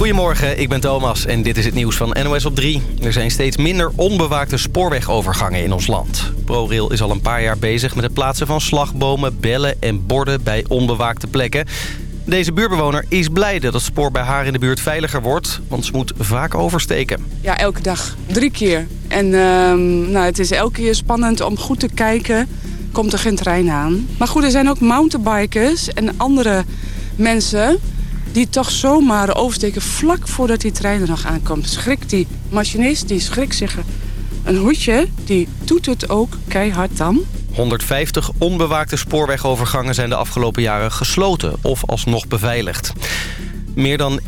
Goedemorgen, ik ben Thomas en dit is het nieuws van NOS op 3. Er zijn steeds minder onbewaakte spoorwegovergangen in ons land. ProRail is al een paar jaar bezig met het plaatsen van slagbomen, bellen en borden bij onbewaakte plekken. Deze buurtbewoner is blij dat het spoor bij haar in de buurt veiliger wordt, want ze moet vaak oversteken. Ja, elke dag. Drie keer. En ehm, nou, het is elke keer spannend om goed te kijken, komt er geen trein aan. Maar goed, er zijn ook mountainbikers en andere mensen die toch zomaar oversteken vlak voordat die trein er nog aankomt. Schrikt die machinist, die schrikt zich een hoedje, die doet het ook keihard dan. 150 onbewaakte spoorwegovergangen zijn de afgelopen jaren gesloten of alsnog beveiligd. Meer dan 1,7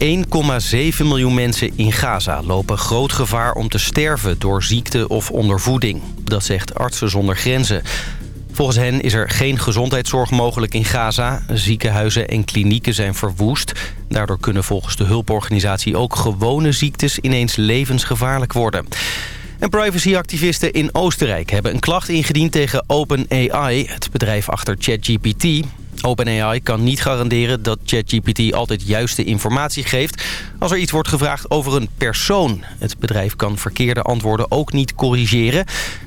miljoen mensen in Gaza lopen groot gevaar om te sterven door ziekte of ondervoeding. Dat zegt Artsen zonder Grenzen. Volgens hen is er geen gezondheidszorg mogelijk in Gaza. Ziekenhuizen en klinieken zijn verwoest. Daardoor kunnen volgens de hulporganisatie ook gewone ziektes ineens levensgevaarlijk worden. En privacyactivisten in Oostenrijk hebben een klacht ingediend tegen OpenAI, het bedrijf achter ChatGPT. OpenAI kan niet garanderen dat ChatGPT altijd juiste informatie geeft... als er iets wordt gevraagd over een persoon. Het bedrijf kan verkeerde antwoorden ook niet corrigeren.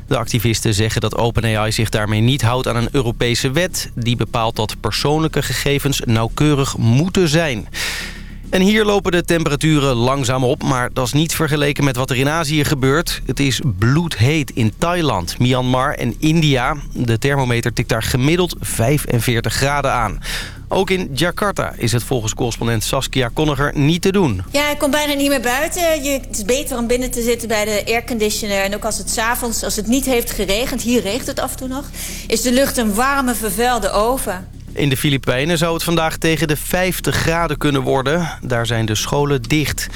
De activisten zeggen dat OpenAI zich daarmee niet houdt aan een Europese wet... die bepaalt dat persoonlijke gegevens nauwkeurig moeten zijn. En hier lopen de temperaturen langzaam op, maar dat is niet vergeleken met wat er in Azië gebeurt. Het is bloedheet in Thailand, Myanmar en India. De thermometer tikt daar gemiddeld 45 graden aan. Ook in Jakarta is het volgens correspondent Saskia Konniger niet te doen. Ja, ik kom bijna niet meer buiten. Je, het is beter om binnen te zitten bij de airconditioner. En ook als het s'avonds, als het niet heeft geregend, hier regent het af en toe nog... is de lucht een warme, vervuilde oven. In de Filipijnen zou het vandaag tegen de 50 graden kunnen worden. Daar zijn de scholen dicht.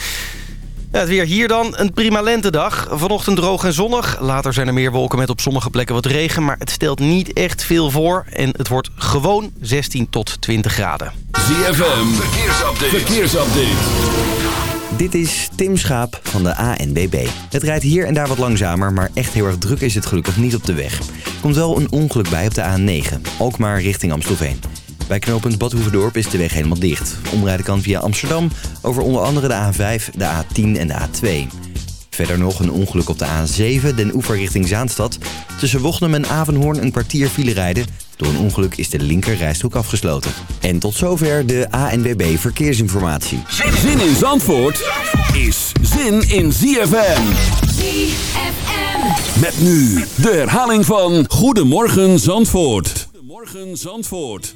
Ja, het weer hier dan. Een prima lentedag. Vanochtend droog en zonnig. Later zijn er meer wolken met op sommige plekken wat regen. Maar het stelt niet echt veel voor. En het wordt gewoon 16 tot 20 graden. ZFM. Verkeersupdate. Verkeersupdate. Dit is Tim Schaap van de ANBB. Het rijdt hier en daar wat langzamer, maar echt heel erg druk is het gelukkig niet op de weg. Komt wel een ongeluk bij op de A9, ook maar richting Amstelveen. Bij knooppunt Badhoevedorp is de weg helemaal dicht. Omrijden kan via Amsterdam over onder andere de A5, de A10 en de A2. Verder nog een ongeluk op de A7, den oever richting Zaanstad. Tussen Wochnum en Avenhoorn een kwartier file rijden. Door een ongeluk is de linker rijstrook afgesloten. En tot zover de ANWB Verkeersinformatie. Zin in Zandvoort is zin in ZFM. ZFM. Met nu de herhaling van Goedemorgen Zandvoort. Goedemorgen Zandvoort.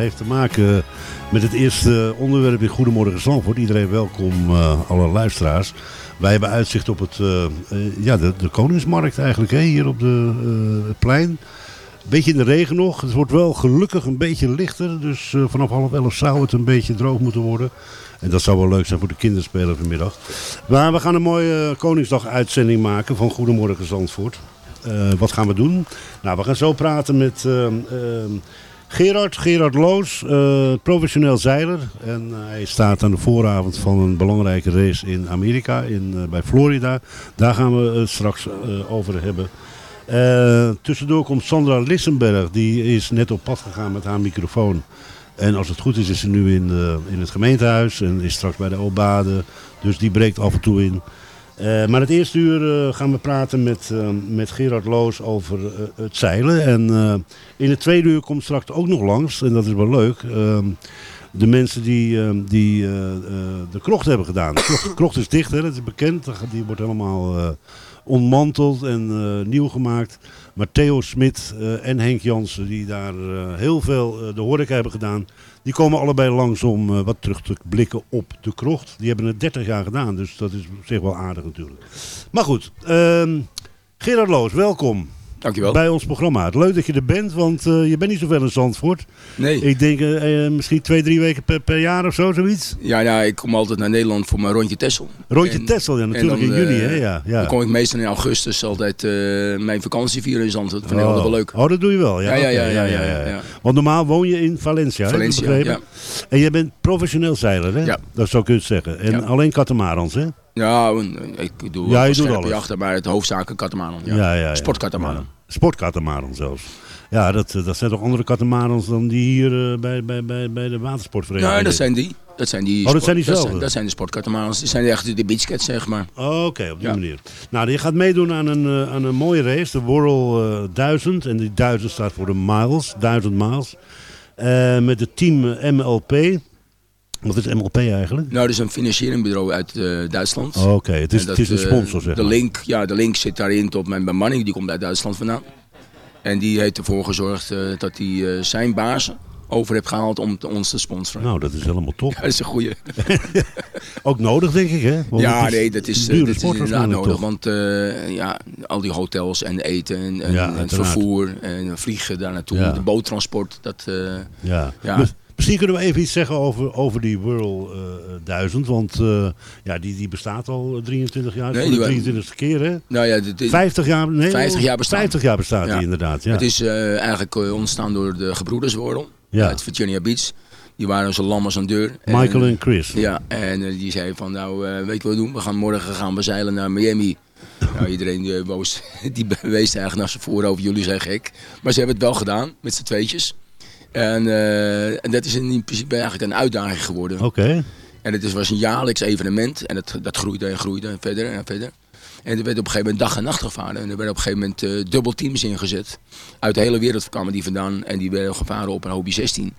heeft te maken met het eerste onderwerp in Goedemorgen Zandvoort. Iedereen welkom, eh, alle luisteraars. Wij hebben uitzicht op het, eh, eh, ja, de, Koningsmarkt eigenlijk, hè, hier op de, het plein. Beetje in de regen nog. Het wordt wel gelukkig een beetje lichter. Dus vanaf half elf zou het een beetje droog moeten worden. En dat zou wel leuk zijn voor de kinderspelen vanmiddag. Maar we gaan een mooie Koningsdag uitzending maken van Goedemorgen Zandvoort. Wat gaan we doen? Nou, we gaan zo praten met Gerard, Gerard Loos, eh, professioneel zeiler. En eh, hij staat aan de vooravond van een belangrijke race in Amerika, in, eh, bij Florida. Daar gaan we het straks over hebben. Tussendoor komt Sandra Lissenberg, die is net op pad gegaan met haar microfoon. En als het goed is, is ze nu in, in het gemeentehuis en is straks bij de Obade. Dus die breekt af en toe in. Eh, maar het eerste uur eh, gaan we praten met, eh, met Gerard Loos over het zeilen. En in het tweede uur komt straks ook nog langs, en dat is wel leuk, ehm, de mensen die, ehm, die de krocht hebben gedaan. De krocht, is dicht, hè, dat is bekend. Die wordt helemaal ontmanteld en nieuw gemaakt. Maar Theo Smit eh, en Henk Jansen, die daar eh, heel veel eh, de horeca hebben gedaan, die komen allebei langs om wat terug te blikken op de krocht. Die hebben het 30 jaar gedaan, dus dat is op zich wel aardig natuurlijk. Maar goed, ehm, Gerard Loos, welkom Dankjewel. bij ons programma. Leuk dat je er bent, want eh, je bent niet zoveel in Zandvoort. Nee. Ik denk eh, eh, misschien twee, drie weken per, per jaar of zo, zoiets. Ja, ja, ik kom altijd naar Nederland voor mijn rondje Tessel. Rondje En- Texel, ja, natuurlijk dan, in juni. Hè? Ja, ja. Dan kom ik meestal in augustus altijd mijn vakantie vieren in Zandvoort. Vind ik oh. wel leuk. Oh, dat doe je wel. Ja, Ja, ja, ja, ja, ja, ja. Want normaal woon je in Valencia, ik Valencia, begrepen? En jij bent professioneel zeiler, hè? Ja. Dat zou kun je zeggen. En Ja. alleen katamarans, hè? Ja, ik doe Ja, ja, je doet alles. jachten, maar het hoofdzakelijk katamaran. Ja. Ja, ja, ja. Sportkatamaran. Sportkatamaran zelfs. Ja, dat, eh, dat zijn toch andere katamarans dan die hier eh, bij, bij, bij, bij de watersportvereniging? Nee, dat zijn die. Dat zijn die, Oh, dat zijn dat diezelfde? zijn, dat zijn de sportkatamarans. Die zijn echt de beachcats, zeg maar. Oké, op die Ja. manier. Nou, je gaat meedoen aan een, eh, aan een mooie race, de World eh 1000. En die 1000 staat voor de miles, 1000 miles. Met het team MLP. Wat is MLP eigenlijk? Nou, dat is een financieringsbureau uit eh, Duitsland. Oh, Oké, het, is, het is een eh, sponsor, zeg de maar. link, ja, de link zit daarin tot mijn bemanning. Die komt uit Duitsland vandaan. En die heeft ervoor gezorgd eh, dat hij zijn baas over heeft gehaald om te- ons te sponsoren. Nou, dat is helemaal top. Ja, dat is een goeie. Ook nodig, denk ik, hè? Want ja, nee, dat is, dat is inderdaad nodig. toch? Want ja, al die hotels en eten en, Ja, vervoer en vliegen daar naartoe. Ja. De boottransport. Dat, Ja. Ja. Mis- Misschien kunnen we even iets zeggen over, over die World eh 1000. Want eh, ja, die, die bestaat al 23 jaar. Nee, de die wa- 23e keer, hè? nou ja, dit, dit- 50 jaar, nee, 50 jaar. 50 bestaat Ja. die inderdaad, ja. Het is eh, eigenlijk ontstaan door de gebroeders Worrel Ja. uit Virginia Beach. Die waren zo lam als een deur. Michael En- en Chris. Ja, en die zei van nou, weet je wat we doen? We gaan morgen gaan we zeilen naar Miami. nou, iedereen die, boos, die bewees eigenlijk naar zijn voorover, jullie zijn gek. Maar ze hebben het wel gedaan, met z'n tweetjes. En, eh, en dat is in principe eigenlijk een uitdaging geworden. Oké. En het is, was een jaarlijks evenement en dat, dat groeide en groeide en verder en verder. En er werd op een gegeven moment dag en nacht gevaren. En er werden op een gegeven moment eh dubbel teams ingezet. Uit de hele wereld kwamen die vandaan en die werden gevaren op een Hobie 16.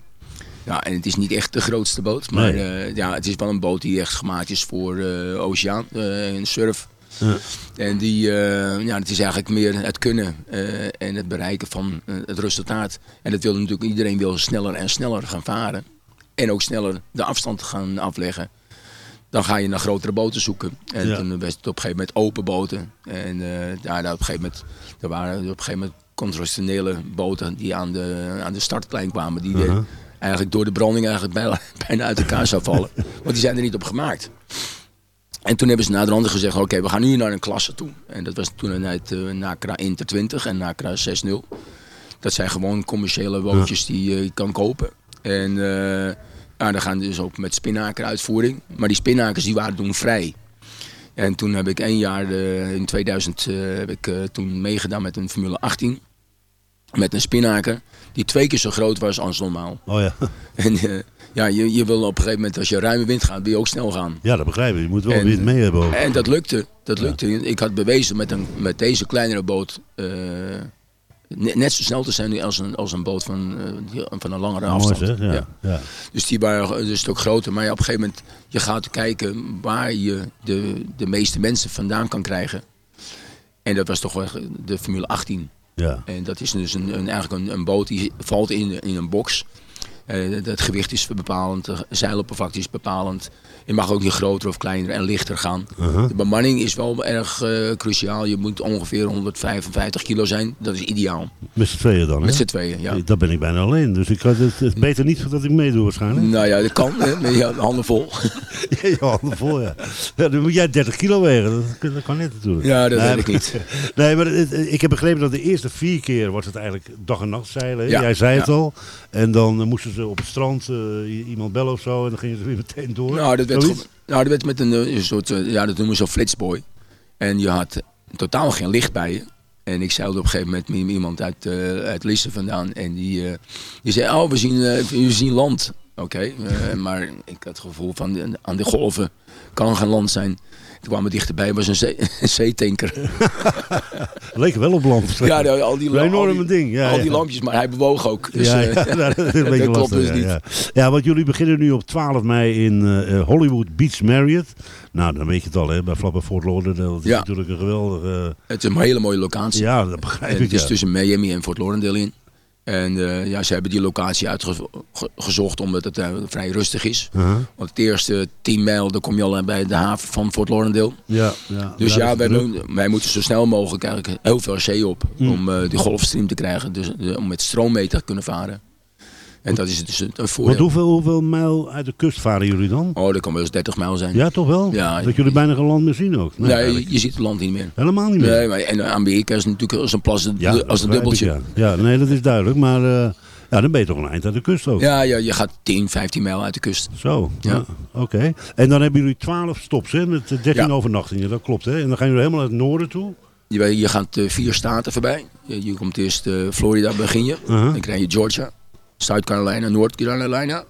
Ja, en het is niet echt de grootste boot, maar Nee. eh, ja, het is wel een boot die echt gemaakt is voor oceaan en surf. Ja. En die, eh, ja, het is eigenlijk meer het kunnen eh, en het bereiken van eh, het resultaat. En dat wil natuurlijk iedereen wil sneller en sneller gaan varen. En ook sneller de afstand gaan afleggen. Dan ga je naar grotere boten zoeken. En Ja. toen werd het op een gegeven moment open boten. En daar, daar op een gegeven moment, er waren op een gegeven moment conventionele boten die aan de, aan de startlijn kwamen. Die Uh-huh. eigenlijk door de branding eigenlijk bijna, bijna uit elkaar zou vallen. Want die zijn er niet op gemaakt. En toen hebben ze naar de andere gezegd, oké, we gaan nu naar een klasse toe. En dat was toen uit uh, Nakra Inter 20 en Nakra 6.0. Dat zijn gewoon commerciële bootjes die je kan kopen. En uh, nou, dan gaan dus ook met spinnaker uitvoering. Maar die spinnakers die waren toen vrij. En toen heb ik één jaar, uh, in 2000, uh, heb ik uh, toen meegedaan met een Formule 18. Met een spinnaker die twee keer zo groot was als normaal. Oh ja. En ja, je, je wil op een gegeven moment, als je ruime wind gaat, wil je ook snel gaan. Ja, dat begrijp ik. Je moet wel en, wind mee hebben. Ook. En dat lukte. Dat lukte. Ja. Ik had bewezen met, een, met deze kleinere boot uh, net zo snel te zijn als een, als een boot van, uh, van een langere afstand. Mooi, ja. Ja. Ja. Dus die waren dus ook groter. Maar op een gegeven moment, je gaat kijken waar je de, de meeste mensen vandaan kan krijgen. En dat was toch wel de Formule 18. Ja. En dat is dus een, een, eigenlijk een, een boot die valt in, in een box. Eh, het gewicht is bepalend, de zeiloppervlakte is bepalend. Je mag ook niet groter of kleiner en lichter gaan. Uh-huh. De bemanning is wel erg eh, cruciaal. Je moet ongeveer 155 kilo zijn. Dat is ideaal. Met z'n tweeën dan, hè? Met z'n tweeën, ja. Dat ben ik bijna alleen. Dus ik had het, beter niet dat ik meedoe waarschijnlijk. Nou ja, dat kan. Hè, met je handen vol. Ja, je handen vol, ja. ja. Dan moet jij 30 kilo wegen. Dat, dat kan net natuurlijk. Ja, dat Nee, weet ik niet. Nee, maar het- ik heb begrepen dat de eerste vier keer was het eigenlijk dag en nacht zeilen. Ja, Jij zei het ja. al. En dan eh, moesten ze op het strand eh, iemand bellen of zo. En dan gingen ze weer meteen door. Nou, dat werd, nou, dat werd met een, eh, een soort, eh, ja, dat noemen ze flitsboy. En je had totaal geen licht bij je. En ik zeilde op een gegeven moment met iemand uit, eh uit Lisse vandaan. En die, die zei, oh, we zien, we zien land. Oké, maar ik had het gevoel van, aan de golven kan geen land zijn. Toen kwamen we dichterbij, was een, zee, een zeetanker. Leek wel op land. ja, nou, al die, Een enorme al die, ding. Ja, al die lampjes, maar hij bewoog ook. Dus, ja, eh, dat dat klopt dus ja, niet. Ja. want jullie beginnen nu op 12 mei in eh, eh, Hollywood Beach Marriott. Nou, dan weet je het al, hè, bij bij Fort Lauderdale. Dat is Ja. natuurlijk een geweldige... Het is een hele mooie locatie. ja, dat begrijp En ik. het is tussen Miami en Fort Lauderdale in. En eh, ja, ze hebben die locatie uitgezocht omdat het eh, vrij rustig is. Uh-huh. Want het eerste 10 mijl, dan kom je al bij de haven van Fort Lauderdale. Ja, ja. Dus Daar ja, wij, moeten zo snel mogelijk eigenlijk heel veel zee op. Mm. Om eh, die golfstream te krijgen. Dus om met stroom mee te kunnen varen. En dat is dus een een voordeel. Want hoeveel, hoeveel mijl uit de kust varen jullie dan? Oh, dat kan wel eens 30 mijl zijn. Ja, toch wel? Ja. Dat jullie bijna geen land meer zien ook? nee, je, je ziet het land niet meer. Helemaal niet meer? Nee, maar en Amerika is natuurlijk als een plas Ja, als een ik, dubbeltje. Ja. ja, nee, dat is duidelijk. Maar eh, ja, dan ben je toch een eind uit de kust ook. Ja, ja, je gaat 10, 15 mijl uit de kust. Zo, Ja. ja. oké. En dan hebben jullie 12 stops, hè, met eh, 13 Ja. overnachtingen, dat klopt, hè? En dan gaan jullie helemaal naar het noorden toe? Je, je gaat eh, vier staten voorbij. Je, je komt eerst eh, Florida begin je. Uh-huh. Dan krijg je Georgia, South Carolina, North Carolina.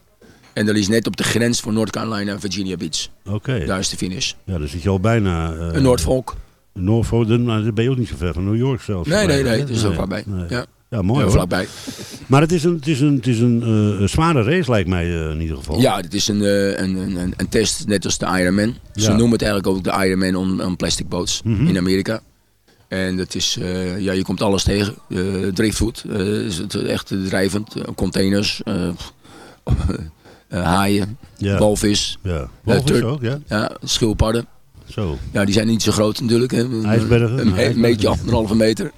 En dat is net op de grens van North Carolina en Virginia Beach. Oké. Daar is de finish. Ja, dan zit je al bijna... eh Een Norfolk. Norfolk, dan, dan ben je ook niet zo ver van New York zelfs. Nee, nee, nee. Het is er vlakbij. nee. Ja, Ja, mooi ja, hoor. vlakbij. Maar het is een, het is een, het is een eh, zware race lijkt mij eh, in ieder geval. Ja, dit is een, een, een, een, test, net als de Ironman. Ze noemen het eigenlijk ook de Ironman on, on plastic boats Mhm. in Amerika. En dat is, eh, ja, je komt alles tegen. Eh driftwood, eh, is het echt drijvend. Eh, containers, haaien, ja. walvis, ja. Walvis ook, ja. ja, schildpadden. Zo. Ja, die zijn niet zo groot natuurlijk. Hè. IJsbergen? Een, meetje, anderhalve meter.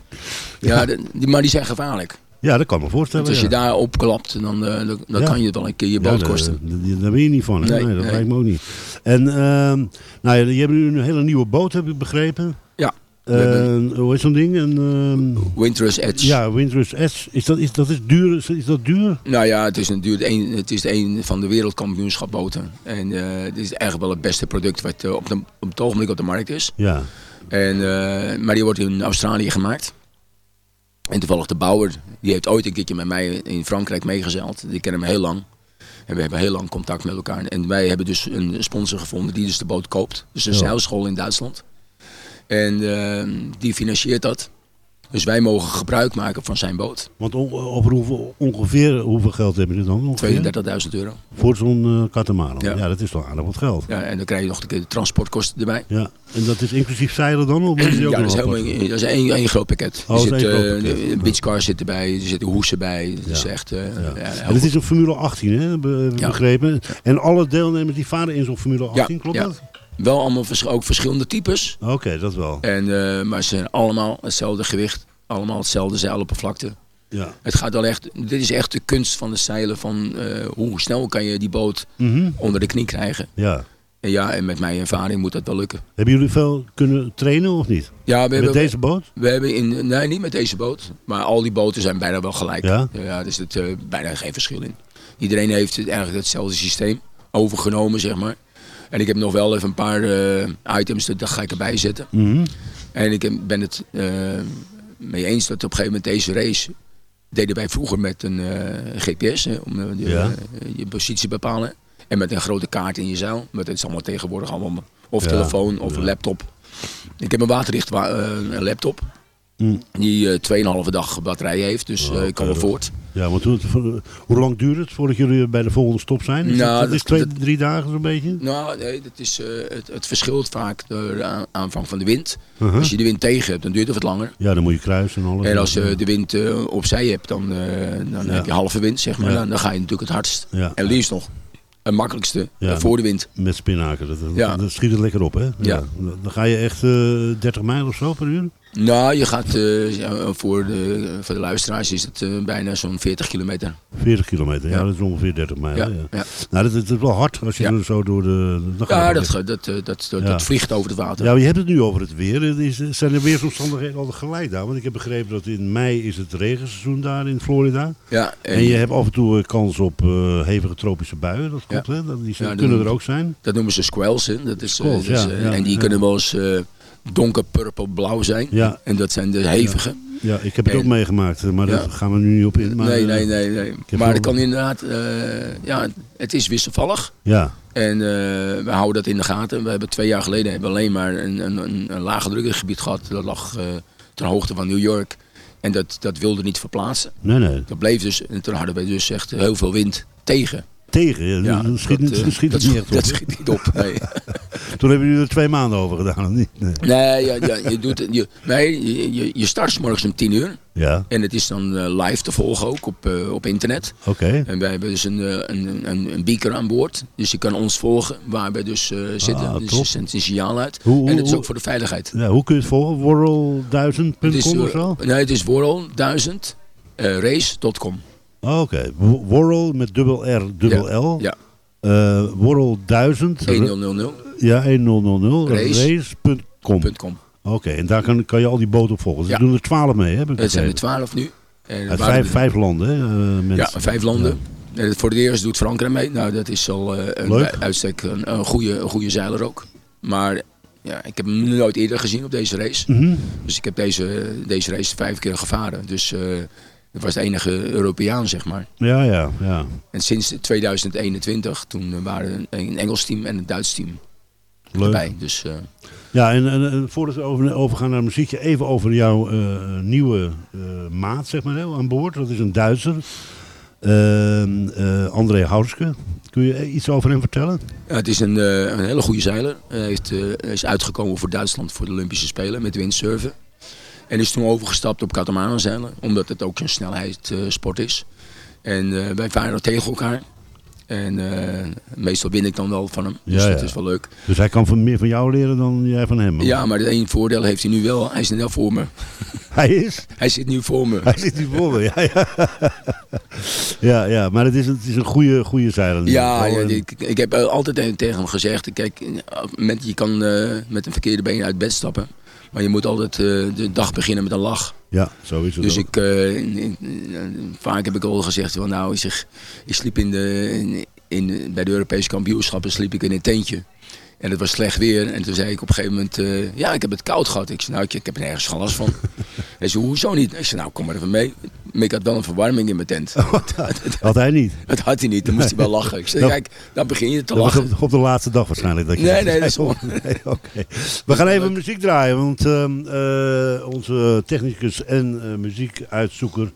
Ja, de- die, maar die zijn gevaarlijk. Ja, dat kan me voorstellen. Want als je ja. daar opklapt, dan, dan, dan Ja. kan je het wel een keer je boot kosten. daar- ben je niet van. Hè? Nee, Nee, dat nee. lijkt me ook niet. En ehm, nou je hebt nu een hele nieuwe boot, heb ik begrepen. Ja. Eh, hoe is zo'n ding? Een, ehm, Winter's Edge. ja, Winter's S. Is dat, is, dat is duur? Is, is dat duur? Nou ja, het is, een, duur- een, het is een van de wereldkampioenschapboten. En eh het is eigenlijk wel het beste product wat eh, op, de, op het ogenblik op de markt is. Ja. En, maar die wordt in Australië gemaakt. En toevallig de bouwer, die heeft ooit een keertje met mij in Frankrijk meegezeild. Die kennen hem heel lang. En we hebben heel lang contact met elkaar. En wij hebben dus een sponsor gevonden die dus de boot koopt. Dus een Ja. zeilschool in Duitsland. En eh, die financiert dat. Dus wij mogen gebruik maken van zijn boot. Want on- over hoeveel, ongeveer hoeveel geld hebben jullie dan? Ongeveer? 32.000 euro. Voor zo'n katamaran. Ja. Ja. dat is toch aardig wat geld. Ja, en dan krijg je nog de transportkosten erbij. Ja. En dat is inclusief zeilen dan? Of is die ook Ja, dat is, helemaal, dat is één, één groot pakket. Oh, er dat zit, een beachcar zit erbij, er zitten hoesen bij. Het is echt heel En het is een Formule 18, hè? Be- begrepen. En alle deelnemers die varen in zo'n Formule 18, klopt ja. dat? Wel allemaal vers- ook verschillende types. Oké, dat wel. En, eh, maar ze zijn allemaal hetzelfde gewicht. Allemaal hetzelfde zeiloppervlakte. Ja. Het gaat al echt, dit is echt de kunst van de zeilen. Van eh, hoe snel kan je die boot Mhm. onder de knie krijgen. ja. En ja, en met mijn ervaring moet dat wel lukken. Hebben jullie veel kunnen trainen of niet? Ja, we Met hebben, deze boot? we hebben in, nee, niet met deze boot. Maar al die boten zijn bijna wel gelijk. Ja? Ja, er zit eh, bijna geen verschil in. Iedereen heeft eigenlijk hetzelfde systeem overgenomen, zeg maar. En ik heb nog wel even een paar eh, items, dat ga ik erbij zetten. Mhm. En ik ben het eh, mee eens dat op een gegeven moment deze race deden wij vroeger met een eh, GPS hè, om de- Ja. je positie te bepalen. En met een grote kaart in je zeil. Maar dat is allemaal tegenwoordig allemaal of Ja, telefoon of ja. laptop. Ik heb een waterdicht wa- laptop. Mm. Die eh 2,5 dag batterij heeft, dus Oh, ik kan wel voort. Ja, want hoe, hoe lang duurt het voordat jullie bij de volgende stop zijn? Is Nou, het, dat dat- is twee, dat- drie dagen zo'n beetje? Nou, nee, dat is, eh, het, het verschilt vaak door de aan- aanvang van de wind. Uh-huh. Als je de wind tegen hebt, dan duurt het wat langer. Ja, dan moet je kruisen en alles. En als je de wind opzij hebt, dan, dan Ja. heb je halve wind, zeg maar. Ja. Dan, dan ga je natuurlijk het hardst. Ja. En liefst nog het makkelijkste voor de wind. Met spinnaken, dat, dat, Ja. dat schiet het lekker op, hè? Ja. Dan ga je echt eh 30 mijl of zo per uur? Nou, je gaat eh, voor, de, voor de luisteraars is het eh, bijna zo'n 40 kilometer. 40 kilometer, ja, Ja. dat is ongeveer 30 mijl. Ja, Ja, ja. Nou, dat, dat is wel hard als je zo door de... Ja, het dat, dat, eh, dat, dat, dat vliegt over het water. Ja, maar je hebt het nu over het weer. Is, zijn de weersomstandigheden altijd gelijk daar? Want ik heb begrepen dat in mei is het regenseizoen daar in Florida. Ja, En, je hebt af en toe eh, kans op eh, hevige tropische buien. Dat klopt, hè? Dat, die kunnen er ook zijn. Dat noemen ze squalls. Hè. Dat is, eh, Squalls, dus, eh, en die kunnen wel eens eh, donker purple-blauw zijn. Ja. En dat zijn de hevige. Ja, ik heb het En- ook meegemaakt, eh, maar daar gaan we nu niet op in. Maar, nee, eh, nee, nee, nee. Maar het kan inderdaad, eh, ja, het is wisselvallig. Ja, En we houden dat in de gaten. We hebben twee jaar geleden hebben alleen maar een, een, een, een lage drukgebied gehad. Dat lag eh ter hoogte van New York. En dat, dat wilde niet verplaatsen. nee, nee. Dat bleef dus, en toen hadden we dus echt heel veel wind tegen. Tegen, ja, dat schiet, dat, schiet dat het niet echt op. dat schiet niet op. Nee. Toen hebben jullie er twee maanden over gedaan, of niet? Nee. Nee, ja, ja, je, doet, je, nee je, je, start 's morgens om 10 uur. Ja, En het is dan eh, live te volgen ook op, eh, op internet. oké. En wij hebben dus een, eh, een, een, een beaker aan boord. Dus je kan ons volgen waar we dus eh, zitten. Ah, dus je zendt een signaal uit. Hoe- en het is ook voor de veiligheid. Ja, hoe kun je het volgen? Worrel1000.com Het is, of zo? Nee, het is worrel1000 eh, race.com. Oh, Oké, W- Worrel met dubbel R, dubbel L. Ja, Eh Worrel 1000. 1000.com. Ja, 1000. Race. Race.com. Oké, en daar kan, kan je al die boten op volgen. Ze Ja. doen er 12 mee, ik Het zijn er begrepen. 12 nu. En Uit vijf, er- vijf landen, hè? eh, Ja, vijf landen. En voor het eerst doet Frankrijk mee. Nou, dat is al eh, een uitstek een, een, goede, een goede zeiler ook. Maar ja, ik heb hem nooit eerder gezien op deze race. Mhm. Dus ik heb deze, deze race vijf keer gevaren. Dus dat was de enige Europeaan, zeg maar. Ja, ja, ja. En sinds 2021, toen eh, waren een, een Engels team en een Duits team Leuk. erbij. Dus eh, Ja, en, en, en voordat we over, overgaan naar muziekje, even over jouw eh, nieuwe maat, zeg maar, aan boord. Dat is een Duitser. Ehm, eh, André Hauske. Kun je iets over hem vertellen? ja, het is een, een hele goede zeiler. Hij heeft, is uitgekomen voor Duitsland voor de Olympische Spelen met windsurfen. En is toen overgestapt op katamaran zeilen, omdat het ook een snelheidssport is. En eh, wij varen tegen elkaar. En eh, meestal win ik dan wel van hem. Dus Ja, dat ja. is wel leuk. Dus hij kan van, meer van jou leren dan jij van hem. Ja, maar het één voordeel heeft hij nu wel. Hij is nu wel voor me. Hij is? Hij zit nu voor me. Hij zit hier voor me, ja. Ja, ja, ja maar het is, een- het is een goede, goede zeiler. Ja, ja, ik, ik heb altijd tegen hem gezegd, kijk, moment, je kan eh, met een verkeerde been uit bed stappen. Maar je moet altijd eh, de dag beginnen met een lach. ja, zo is het Dus ook. ik, eh, in- in- in- vaak heb ik al gezegd, van, nou, ik, zeg, ik sliep in de, in, in- bij de Europese kampioenschappen sliep ik in een tentje. En het was slecht weer. En toen zei ik op een gegeven moment, eh, ja, ik heb het koud gehad. Ik zei, nou, ik, ik heb er nergens geen last van. Hij zei, hoezo niet? Ik zei, nou, kom maar even mee. Maar ik had wel een verwarming in mijn tent. Had hij niet. Dat had hij niet, dan moest hij wel lachen. Ik zei, kijk, dan begin je te Dat lachen. op, op de laatste dag waarschijnlijk. Dat je Nee, nee, dat is Nee, oké. We gaan even muziek draaien, want ehm, eh, onze technicus en eh, muziekuitzoeker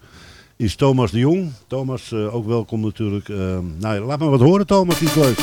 is Thomas de Jong. Thomas, ook welkom natuurlijk. Ehm, nou, laat maar wat horen, Thomas, iets leuks.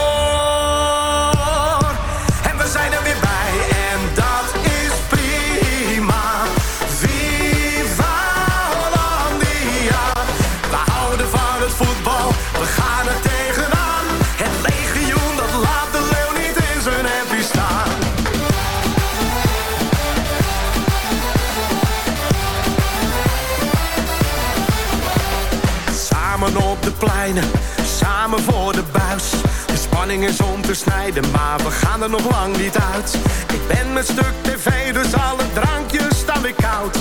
Samen voor de buis. De spanning is om te snijden, maar we gaan er nog lang niet uit. Ik ben met stuk tv, dus alle drankjes staan weer koud.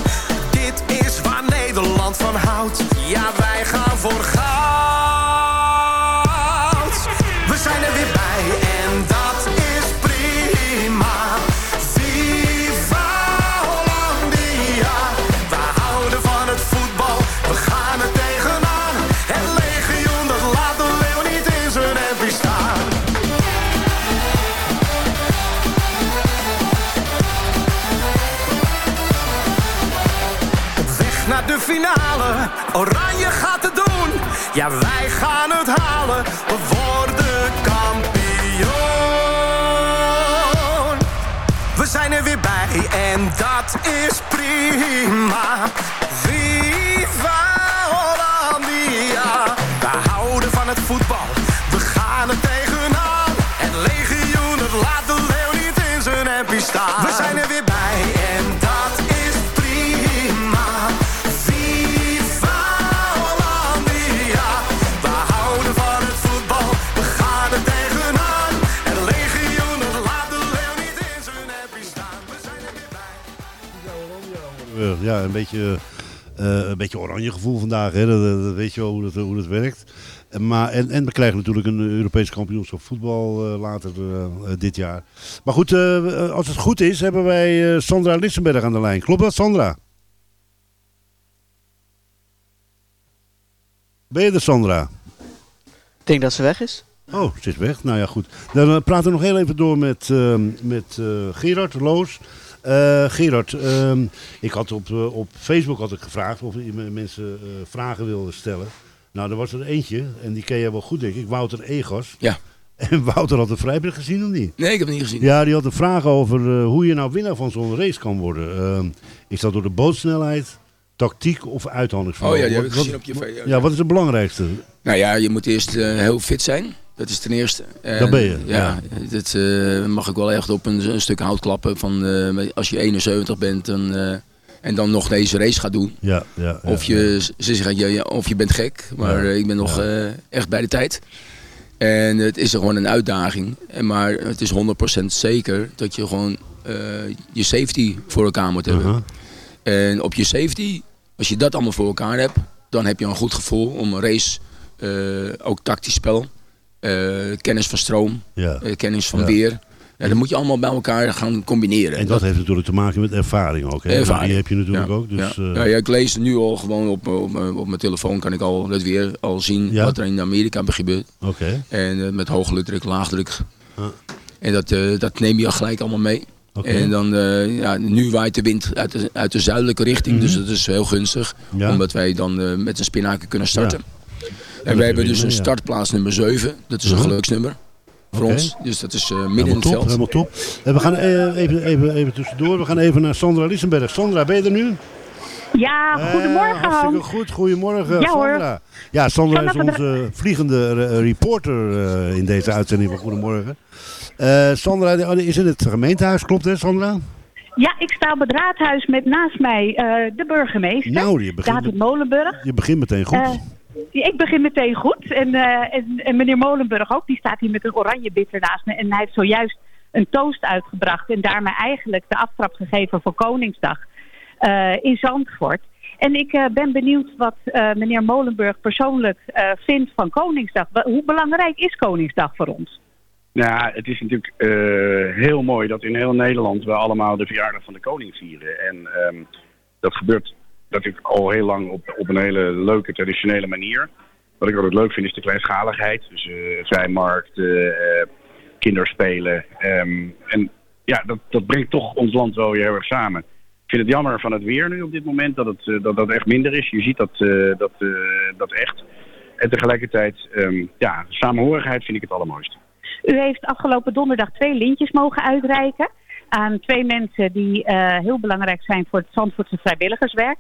Dit is waar Nederland van houdt. Ja, wij gaan voor Ja, wij gaan het halen. We worden kampioen. We zijn er weer bij en dat is prima. Viva Hollandia. We houden van het voetbal. We gaan er tegenaan. Het legioen, het laat de leeuw niet in zijn happy staan. We zijn er weer bij ja, een beetje, eh, een beetje oranje gevoel vandaag. Hè? Dat, weet je wel hoe dat, hoe dat werkt. En, maar, en, en we krijgen natuurlijk een Europees kampioenschap voetbal eh, later eh, dit jaar. Maar goed, als het goed is, hebben wij Sandra Lissenberg aan de lijn. Klopt dat, Sandra? Ben je er, Sandra? Ik denk dat ze weg is. Oh, ze is weg. Nou ja, goed. Dan praten we nog heel even door met, met Gerard Loos. Eh, Gerard, ehm, ik had op, eh, op Facebook had ik gevraagd of mensen eh, vragen wilden stellen. Nou, er was er eentje, en die ken je wel goed, denk ik. Wouter Egos. Ja. En Wouter had de vrijbrief gezien of niet? Nee, ik heb het niet gezien. Ja, die had een vraag over hoe je nou winnaar van zo'n race kan worden. Ehm, is dat door de bootsnelheid, tactiek of uithandingsvermogen? Oh ja, die heb ik Wat- gezien op je fa- Ja, wat is het belangrijkste? Nou ja, je moet eerst heel fit zijn. Dat is ten eerste. En, Dat ben je, Ja, dat eh, mag ik wel echt op een, een stuk hout klappen. Van, eh, als je 71 bent dan, eh, en dan nog deze race gaat doen. Ja, ja, ja, of, je, ze zeggen, of je bent gek, maar ik ben nog echt bij de tijd. En het is gewoon een uitdaging. En maar het is 100% zeker dat je gewoon je safety voor elkaar moet hebben. Uh-huh. En op je safety, als je dat allemaal voor elkaar hebt, dan heb je een goed gevoel om een race, ook tactisch spel, kennis van stroom, Ja. eh, kennis van weer. Ja, dat moet je allemaal bij elkaar gaan combineren. En dat heeft natuurlijk te maken met ervaring ook. Hè? Ervaring. Die heb je natuurlijk Ja, ook. Dus, ja. eh, ja, ja, ik lees nu al gewoon op, op, op mijn telefoon kan ik al het weer al zien wat er in Amerika gebeurt. Oké. En eh, met hoge druk, laagdruk. Ah. En dat, eh, dat neem je al gelijk allemaal mee. En dan, eh, ja, nu waait de wind uit de, uit de zuidelijke richting, Mhm. dus dat is heel gunstig. Omdat wij dan eh, met een spinnaker kunnen starten. En we hebben dus een startplaats nummer 7. Dat is een Mhm. geluksnummer voor ons. Dus dat is eh, midden helemaal in het top, veld. helemaal top. En we gaan eh, even, even, even tussendoor. We gaan even naar Sandra Lissenberg. Sandra, ben je er nu? Ja, goedemorgen Eh, hartstikke Hans. goed. Goedemorgen, Ja, hoor. Sandra. Ja, Sandra is onze vliegende reporter eh, in deze uitzending van Goedemorgen. Eh, Sandra is in het gemeentehuis, klopt hè Sandra? Ja, ik sta op het raadhuis met naast mij eh, de burgemeester, Nou, je begint, David Molenburg. je begint meteen goed. Ik begin meteen goed. En, eh, en, en meneer Molenburg ook, die staat hier met een oranje bitter naast me. En hij heeft zojuist een toast uitgebracht en daarmee eigenlijk de aftrap gegeven voor Koningsdag eh, in Zandvoort. En ik eh, ben benieuwd wat meneer Molenburg persoonlijk vindt van Koningsdag. Hoe belangrijk is Koningsdag voor ons? Nou, het is natuurlijk heel mooi dat in heel Nederland we allemaal de verjaardag van de koning vieren. En ehm, dat gebeurt natuurlijk al heel lang op, op een hele leuke, traditionele manier. Wat ik altijd leuk vind is de kleinschaligheid. Dus eh vrijmarkt, eh, kinderspelen. ehm, en ja, dat, dat brengt toch ons land wel weer heel erg samen. Ik vind het jammer van het weer nu op dit moment dat het, eh, dat, dat echt minder is. Je ziet dat, dat, dat echt. En tegelijkertijd, ehm, ja, samenhorigheid vind ik het allermooiste. U heeft afgelopen donderdag twee lintjes mogen uitreiken aan twee mensen die heel belangrijk zijn voor het Zandvoortse vrijwilligerswerk.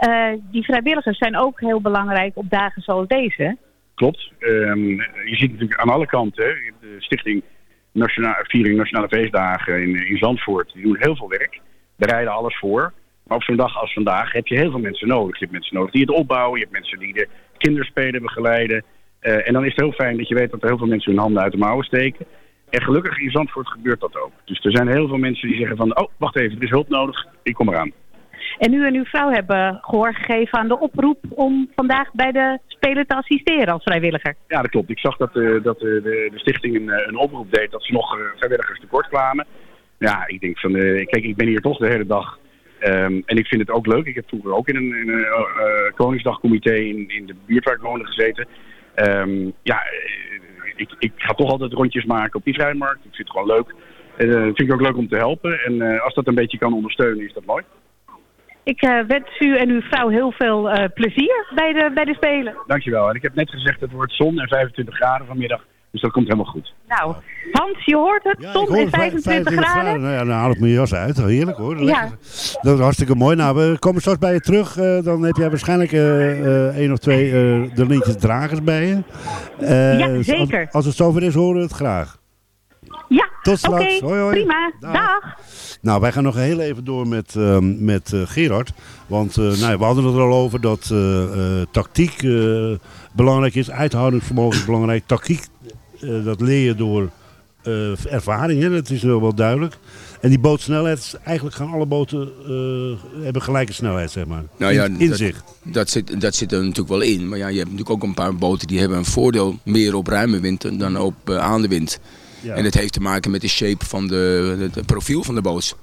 Eh, die vrijwilligers zijn ook heel belangrijk op dagen zoals deze. Klopt. Ehm, je ziet natuurlijk aan alle kanten, hè, de Stichting Nationaal, Viering Nationale Feestdagen in, in Zandvoort, die doen heel veel werk. Bereiden alles voor. Maar op zo'n dag als vandaag heb je heel veel mensen nodig. Je hebt mensen nodig die het opbouwen, je hebt mensen die de kinderspelen begeleiden. Eh, en dan is het heel fijn dat je weet dat er heel veel mensen hun handen uit de mouwen steken. En gelukkig in Zandvoort gebeurt dat ook. Dus er zijn heel veel mensen die zeggen van, oh, wacht even, er is hulp nodig, ik kom eraan. En u en uw vrouw hebben gehoor gegeven aan de oproep om vandaag bij de Spelen te assisteren als vrijwilliger. Ja, dat klopt. Ik zag dat, eh, dat eh, de, de stichting een, eh, een oproep deed dat ze nog vrijwilligers tekort kwamen. Ja, ik denk van, kijk, ik ben hier toch de hele dag. Ehm, en ik vind het ook leuk. Ik heb vroeger ook in een, in Koningsdagcomité in, in de buurt waar ik woonde gezeten. Ehm, ja, ik, ik ga toch altijd rondjes maken op die vrijmarkt. Ik vind het gewoon leuk. Eh, vind ik ook leuk om te helpen. En als dat een beetje kan ondersteunen, is dat mooi. Ik eh, wens u en uw vrouw heel veel eh, plezier bij de, bij de Spelen. Dankjewel. En ik heb net gezegd, het wordt zon en 25 graden vanmiddag. Dus dat komt helemaal goed. Nou, Hans, je hoort het. Zon hoor en 25 graden. Nou ja, dan haal ik mijn jas uit. Heerlijk hoor. Ja. Lekker. Dat is hartstikke mooi. Nou, we komen straks bij je terug. Eh, dan heb jij waarschijnlijk eh, eh, één of twee eh de lintjes dragers bij je. Eh, Ja, als- zeker. Als, het zover is, horen we het graag. Tot straks. oké, Hoi, hoi. prima. Dag. Dag. Nou, wij gaan nog heel even door met, ehm, met eh, Gerard. Want eh, nou, ja, we hadden het er al over dat eh, eh, tactiek eh, belangrijk is. Uithoudingsvermogen is belangrijk. Tactiek, eh, dat leer je door eh, ervaring. Hè? Dat is wel duidelijk. En die bootsnelheid, eigenlijk gaan alle boten eh, hebben gelijke snelheid, zeg maar. Nou ja, in, in dat, zich. Dat zit, dat zit er natuurlijk wel in. Maar ja, je hebt natuurlijk ook een paar boten die hebben een voordeel meer op ruime wind dan op aan de wind. Ja. En dat heeft te maken met de shape van de, de profiel van de boot.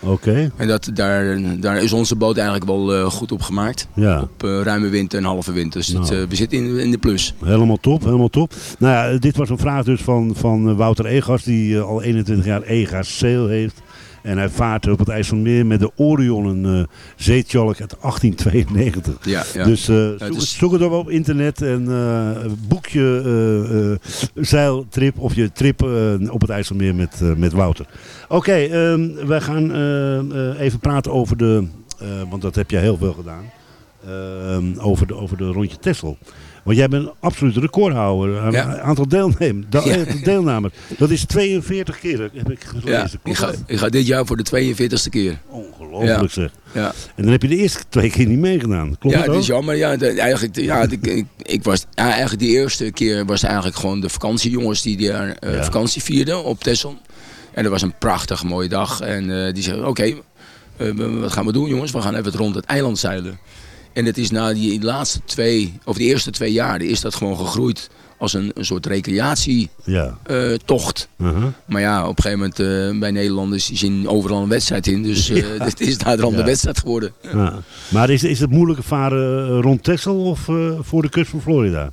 Oké. En dat, daar, daar is onze boot eigenlijk wel eh, goed op gemaakt. Ja. Op eh, ruime wind en halve wind. Dus het, Nou. eh, we zitten in, in de plus. Helemaal top, helemaal top. Nou ja, dit was een vraag dus van, van Wouter Egas, die al 21 jaar Egas Sail heeft. En hij vaart op het IJsselmeer met de Orion, een eh zeetjolk uit 1892. Ja, ja. Dus eh, zoek, het is- zoek het op op internet en eh, boek je zeiltrip of je trip op het IJsselmeer met, met Wouter. Oké, ehm, wij gaan even praten over de, want dat heb jij heel veel gedaan, ehm, over, de, over de rondje Texel. Want jij bent absoluut recordhouder Ja. het aantal deelnemers. Ja. eh, deelnemers. Dat is 42 keer, heb ik gelezen. Ja, ik ga, ik ga dit jaar voor de 42e keer. Ongelooflijk zeg. Ja. En dan heb je de eerste twee keer niet meegedaan. Klopt ja, dat is jammer. Ja, de- eigenlijk, ja, ik, ik, ik was, ja, eigenlijk die eerste keer was eigenlijk gewoon de vakantiejongens die daar eh, vakantie vierden op Texel. En dat was een prachtig mooie dag. En eh, die zeiden, oké, eh, wat gaan we doen jongens? We gaan even rond het eiland zeilen. En het is na die laatste twee, of de eerste twee jaar, is dat gewoon gegroeid als een, een soort Ja. recreatietocht. Uh-huh. Maar ja, op een gegeven moment eh, bij Nederlanders zien overal een wedstrijd in. Dus eh het is daar de Ja. wedstrijd geworden. Ja. Maar is, is het moeilijke varen eh, rond Texel of eh, voor de kust van Florida?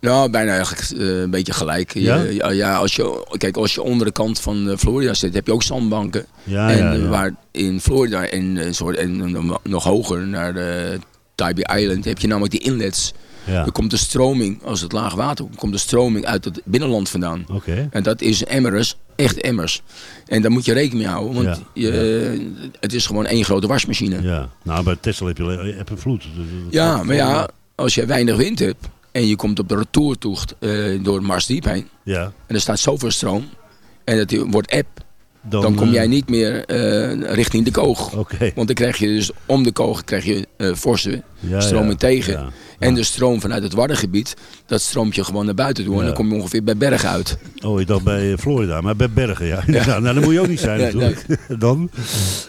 Nou, bijna eigenlijk eh, een beetje gelijk. Ja? Ja? Ja, als je, kijk, als je onder de kant van eh, Florida zit, heb je ook zandbanken. Ja, en ja, eh, ja. waar in Florida en, eh, soort, en eh, nog hoger naar de Tybee Island heb je namelijk die inlets. Ja. Er komt de stroming, als het laag water komt, komt de stroming uit het binnenland vandaan. Oké. En dat is emmers, echt emmers. En daar moet je rekening mee houden, want Ja, je, het is gewoon één grote wasmachine. Ja. Nou, bij Texel heb je, heb je vloed. Dus Ja, maar ja, als je weinig wind hebt en je komt op de retourtocht eh door Marsdiep heen Ja. en er staat zoveel stroom en het wordt app, dan, Dan, kom eh, jij niet meer eh, richting de koog. Want dan krijg je dus om de koog krijg je eh forse Ja, ja, tegen. ja, En de stroom vanuit het Waddengebied, dat stroomt je gewoon naar buiten toe. En Ja. dan kom je ongeveer bij Bergen uit. Oh, ik dacht bij Florida, maar bij Bergen, ja. inderdaad. Nou, dat moet je ook niet zijn Nee, natuurlijk. Dan.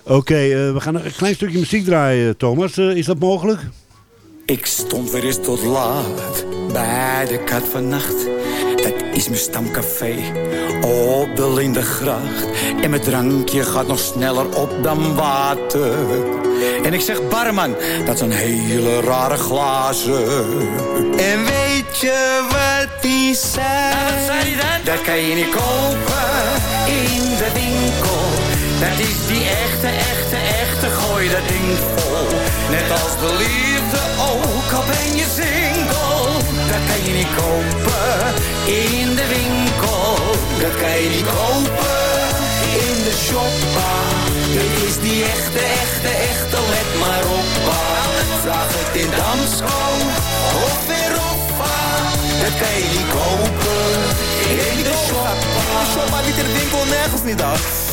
Oké, eh, we gaan een klein stukje muziek draaien, Thomas. Is dat mogelijk? Ik stond weer eens tot laat bij de kat van Dat is mijn stamcafé op de Lindengracht. En mijn drankje gaat nog sneller op dan water. En ik zeg barman, dat zijn hele rare glazen. En weet je wat die zei? wat zei die dan? Dat kan je niet kopen in de winkel. Dat is die echte, echte, echte, gooi dat ding vol. Net als de liefde ook, al ben je single. Dat kan je niet kopen in de winkel. Dat kan je niet kopen in de shoppa. Dit is die echte, echte, echte, let maar op. Vraag het in Damsko of weer Oppa. Dat kan je niet kopen in de shoppa. Shoppa liet in de winkel nergens niet af.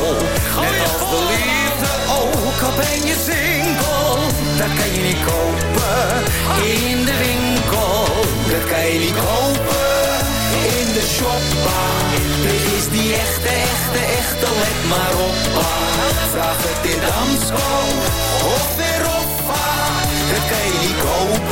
ben je single. Dat kan je niet kopen in de winkel. Dat kan je niet kopen in de shoppa. Dit is die echte, echte, echte, let maar op. Vraag het in Damsko of weer op. pa. Dat kan je niet kopen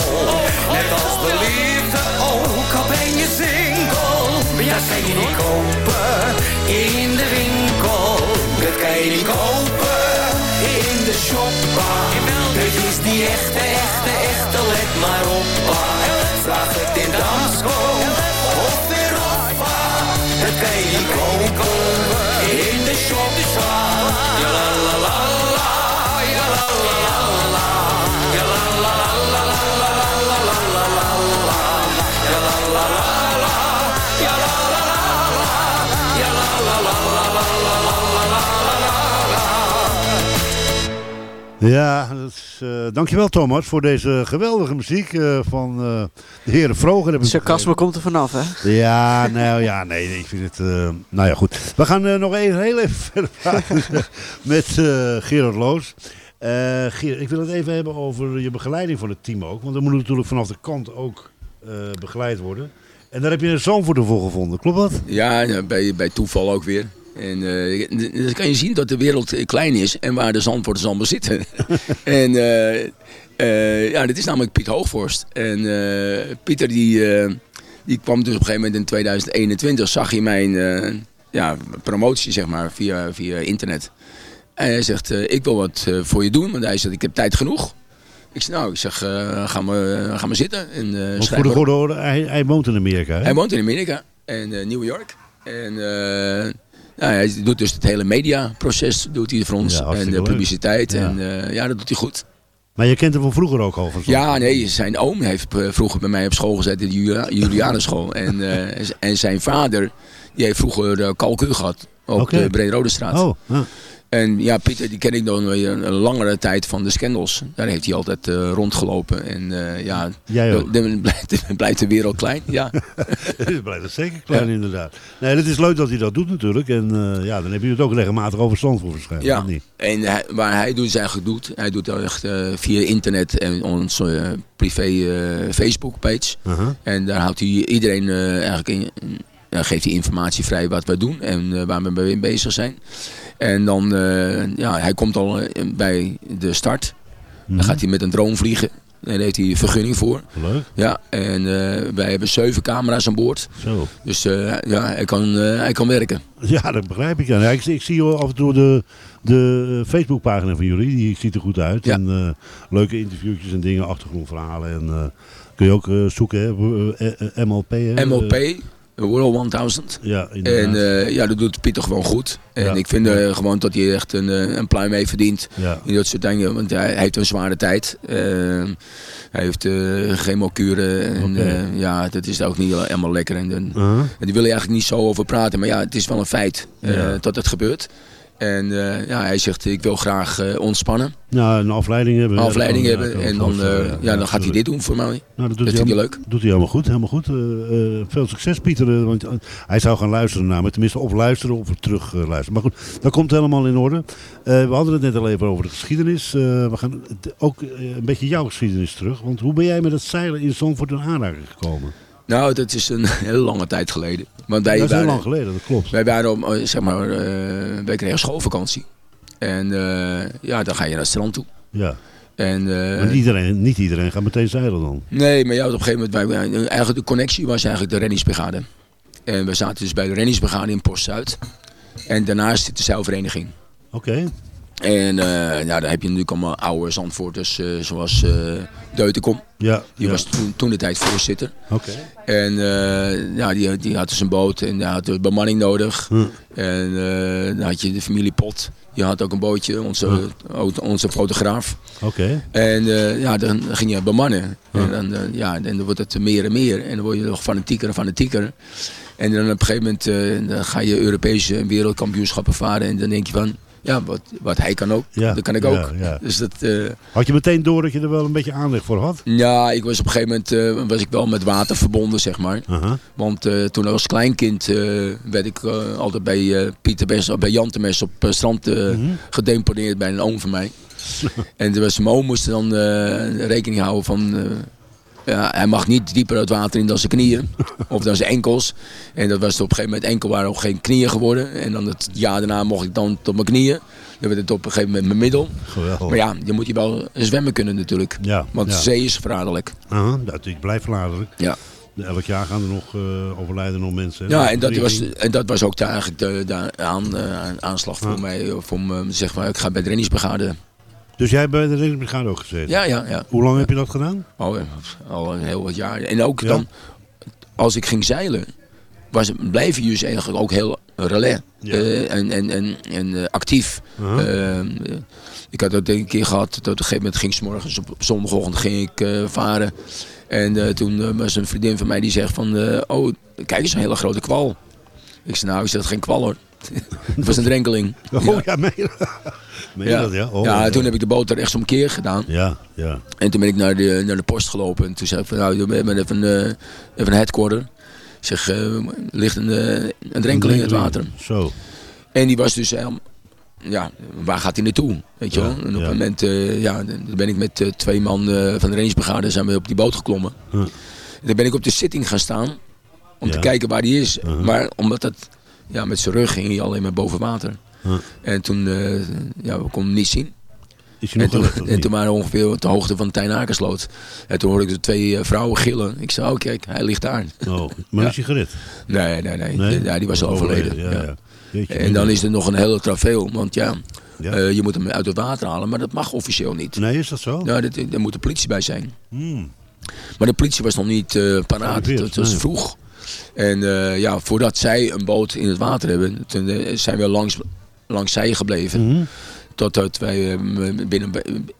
de liefde ook, al ben je single. Dat kan je niet kopen in de winkel. Dat kan je niet kopen in de shoppa. Dat is die echte, echte, echte. Let maar op, pa. Vraag het in Damsko of Europa. Dat kan je niet kopen in de shoppa. Ja Ja, dat is, eh, dankjewel Thomas voor deze geweldige muziek eh, van eh, de heren Vroger. Sarcasme komt er vanaf, hè? Ja, nou ja, nee, ik vind het... eh, nou ja, goed. We gaan nog even, heel even verder praten met eh, Gerard Loos. Eh Gerard, ik wil het even hebben over je begeleiding van het team ook. Want dat moet natuurlijk vanaf de kant ook eh, begeleid worden. En daar heb je een zoon voor ervoor gevonden, klopt dat? Ja, ja, bij, bij toeval ook weer. En eh, dan kan je zien dat de wereld klein is en waar de Zandvoorters allemaal zitten. en eh, ja, dit is namelijk Piet Hoogvorst. En Pieter die, die kwam dus op een gegeven moment in 2021, zag hij mijn ja, promotie zeg maar via, via internet. En hij zegt, ik wil wat voor je doen, want hij zegt, ik heb tijd genoeg. Ik zeg, nou, ik zeg, ga, maar, ga maar zitten. En, voor de maar- goede orde, hij, hij woont in Amerika, hè? hij woont in Amerika en New York. En nou, hij doet dus het hele mediaproces doet hij voor ons. Ja, en de publiciteit. Ja. En eh, ja, dat doet hij goed. Maar je kent hem van vroeger ook al Ja, nee, zijn oom heeft eh, vroeger bij mij op school gezeten, in de Julia- Julianenschool. en, eh, en zijn vader, die heeft vroeger uh, kalkuur gehad op de Brederode straat. Oh, ja. En ja, Pieter, die ken ik dan weer een, een langere tijd van de Scandals. Daar heeft hij altijd eh, rondgelopen. En eh, ja, dan blijft, blijft de wereld klein. Ja. Het blijft het zeker klein inderdaad. Nee, het is leuk dat hij dat doet natuurlijk. En eh, ja, dan heb je het ook regelmatig over Zandvoort waarschijnlijk. Ja, of niet? en hij, waar hij dus eigenlijk doet, hij doet dat echt via internet en onze privé Facebook page. Aha. En daar houdt hij iedereen eigenlijk in, ja, geeft hij informatie vrij wat we doen en waar we mee bezig zijn. En dan, eh, ja, hij komt al eh, bij de start. Mhm. Dan gaat hij met een drone vliegen. En daar heeft hij vergunning voor. Leuk. Ja, en eh, wij hebben zeven camera's aan boord. Zo. Dus ja, hij kan, hij kan werken. Ja, dat begrijp ik. Ja, ik, ik zie af en toe de, de Facebookpagina van jullie. Die ziet er goed uit. En leuke interviewtjes en dingen, achtergrondverhalen. En kun je ook zoeken, hè? MLP. Hè? MLP, World 1000. Ja, inderdaad. En eh, ja, dat doet Pieter gewoon goed. En ik vind eh, gewoon dat hij echt een, eh, een pluim mee verdient. Ja. In dat soort dingen. Want hij heeft een zware tijd. Eh, hij heeft chemokuren. En eh, ja, dat is ook niet helemaal lekker. En, Uh-huh. en die wil je eigenlijk niet zo over praten. Maar ja, het is wel een feit dat het gebeurt. En eh, ja, hij zegt, ik wil graag eh, ontspannen. Nou, een afleiding hebben. Een afleiding Ja, hebben. en dan, eh, ja, dan gaat hij dit doen voor mij. Nou, dat doet dat hij helemaal- leuk. Doet hij helemaal goed, helemaal goed. Veel succes Pieter, want hij zou gaan luisteren naar me. Tenminste, of luisteren of terug luisteren. Maar goed, dat komt helemaal in orde. We hadden het net al even over de geschiedenis. We gaan ook een beetje jouw geschiedenis terug. Want hoe ben jij met het zeilen in Zandvoort in aanraking gekomen? Nou, dat is een hele lange tijd geleden. Want wij dat is heel waren- lang geleden, dat klopt. Wij waren eh, zeg maar, eh, wij kregen schoolvakantie. En eh, ja, dan ga je naar het strand toe. Ja. En, maar niet iedereen, niet iedereen gaat meteen zeilen dan. Nee, maar ja, op een gegeven moment, wij, eigenlijk de connectie was eigenlijk de reddingsbrigade. En we zaten dus bij de reddingsbrigade in Post Zuid. En daarnaast zit de zeilvereniging. Oké. En eh, ja, daar heb je natuurlijk allemaal oude Zandvoorters, eh, zoals eh Deutenkom. Ja, Die ja. was toen, toen de tijd voorzitter. Oké. En ja, die, die had dus een boot en die had de bemanning nodig. Hm. En dan had je de familie Pot. Die had ook een bootje, onze, onze fotograaf. Oké. En ja, dan ging je bemannen. En dan, ja, en dan wordt het meer en meer. En dan word je nog fanatieker en fanatieker. En dan op een gegeven moment dan ga je Europese en wereldkampioenschappen varen. En dan denk je van, ja, wat, wat hij kan ook, Ja, dat kan ik ja, ook. ja. Dus dat, eh, Had je meteen door dat je er wel een beetje aandacht voor had? ja, ik was op een gegeven moment eh, was ik wel met water verbonden, zeg maar. Want eh, toen als kleinkind werd ik altijd bij Pieter Bes, bij Jan Temes op strand eh, Mhm. gedeponeerd bij een oom van mij. en toen was mijn oom moest dan rekening houden van... eh, ja, hij mag niet dieper het water in dan zijn knieën. of dan zijn enkels. En dat was op een gegeven moment enkel waren ook geen knieën geworden. En dan het jaar daarna mocht ik dan tot mijn knieën. Dan werd het op een gegeven moment mijn middel. Geweldig. Maar ja, je moet je wel zwemmen kunnen natuurlijk. Ja, Want ja. de zee is verraderlijk. Aha, dat ik blijf verladelijk. Ja. Elk jaar gaan er nog uh, overlijden nog mensen. hè? Ja, en dat, was, en dat was ook de, eigenlijk de, de aan, eh, aanslag voor mij. Of om, eh, zeg maar, ik ga bij de renningsbrigade. Dus jij hebt bij de reddingsbrigade ook gezeten? Ja, ja, ja. Hoe lang heb je dat gedaan? Al, al een heel wat jaar. En ook dan, als ik ging zeilen, was, bleven jullie eigenlijk ook heel relais. Ja. Eh, en en, en, en eh, actief. Aha. Eh, ik had dat een keer gehad, dat op een gegeven moment ging 's morgens op, op zondagochtend ging ik eh, varen. En eh, toen eh, was een vriendin van mij die zegt van, eh, oh, kijk eens, een hele grote kwal. Ik zei, nou, is dat geen kwal hoor. Het was een drenkeling. Oh ja, meen je, meen je Ja, dat? Ja, oh, ja, toen heb ik de boot er rechtsomkeer gedaan. Ja, ja. En toen ben ik naar de, naar de post gelopen. En toen zei ik van, nou, we hebben even, eh, even een headquarter. Zeg, er ligt een, eh, een drenkeling in het water. Zo. En die was dus ja, waar gaat hij naartoe? Weet je Ja, wel? En op ja. een moment, ja, dan ben ik met twee man van de rangebrigade zijn we op die boot geklommen. Huh. En dan ben ik op de zitting gaan staan om Ja. te kijken waar die is. Maar omdat dat, ja, met zijn rug ging hij alleen maar boven water. Huh. En toen, eh, ja, we konden hem niet zien. Is En nog toen, gelukt en toen waren we ongeveer op de hoogte van Tijnakersloot. En toen hoorde ik de twee eh, vrouwen gillen. Ik zei, oh kijk, hij ligt daar. Oh, maar Ja. is hij gered? Nee, nee, nee. Nee? Ja, die was al overleden. Ja, ja. ja. Jeetje, En dan is er nog een hele trofeel. Want ja, Ja. eh, je moet hem uit het water halen. Maar dat mag officieel niet. Nee, is dat zo? Nou, dat, daar moet de politie bij zijn. Hmm. Maar de politie was nog niet eh, paraat. Dat was nee. vroeg. En eh, ja, voordat zij een boot in het water hebben, toen eh, zijn we langs, langs zij gebleven. Mhm. Totdat wij eh, binnen,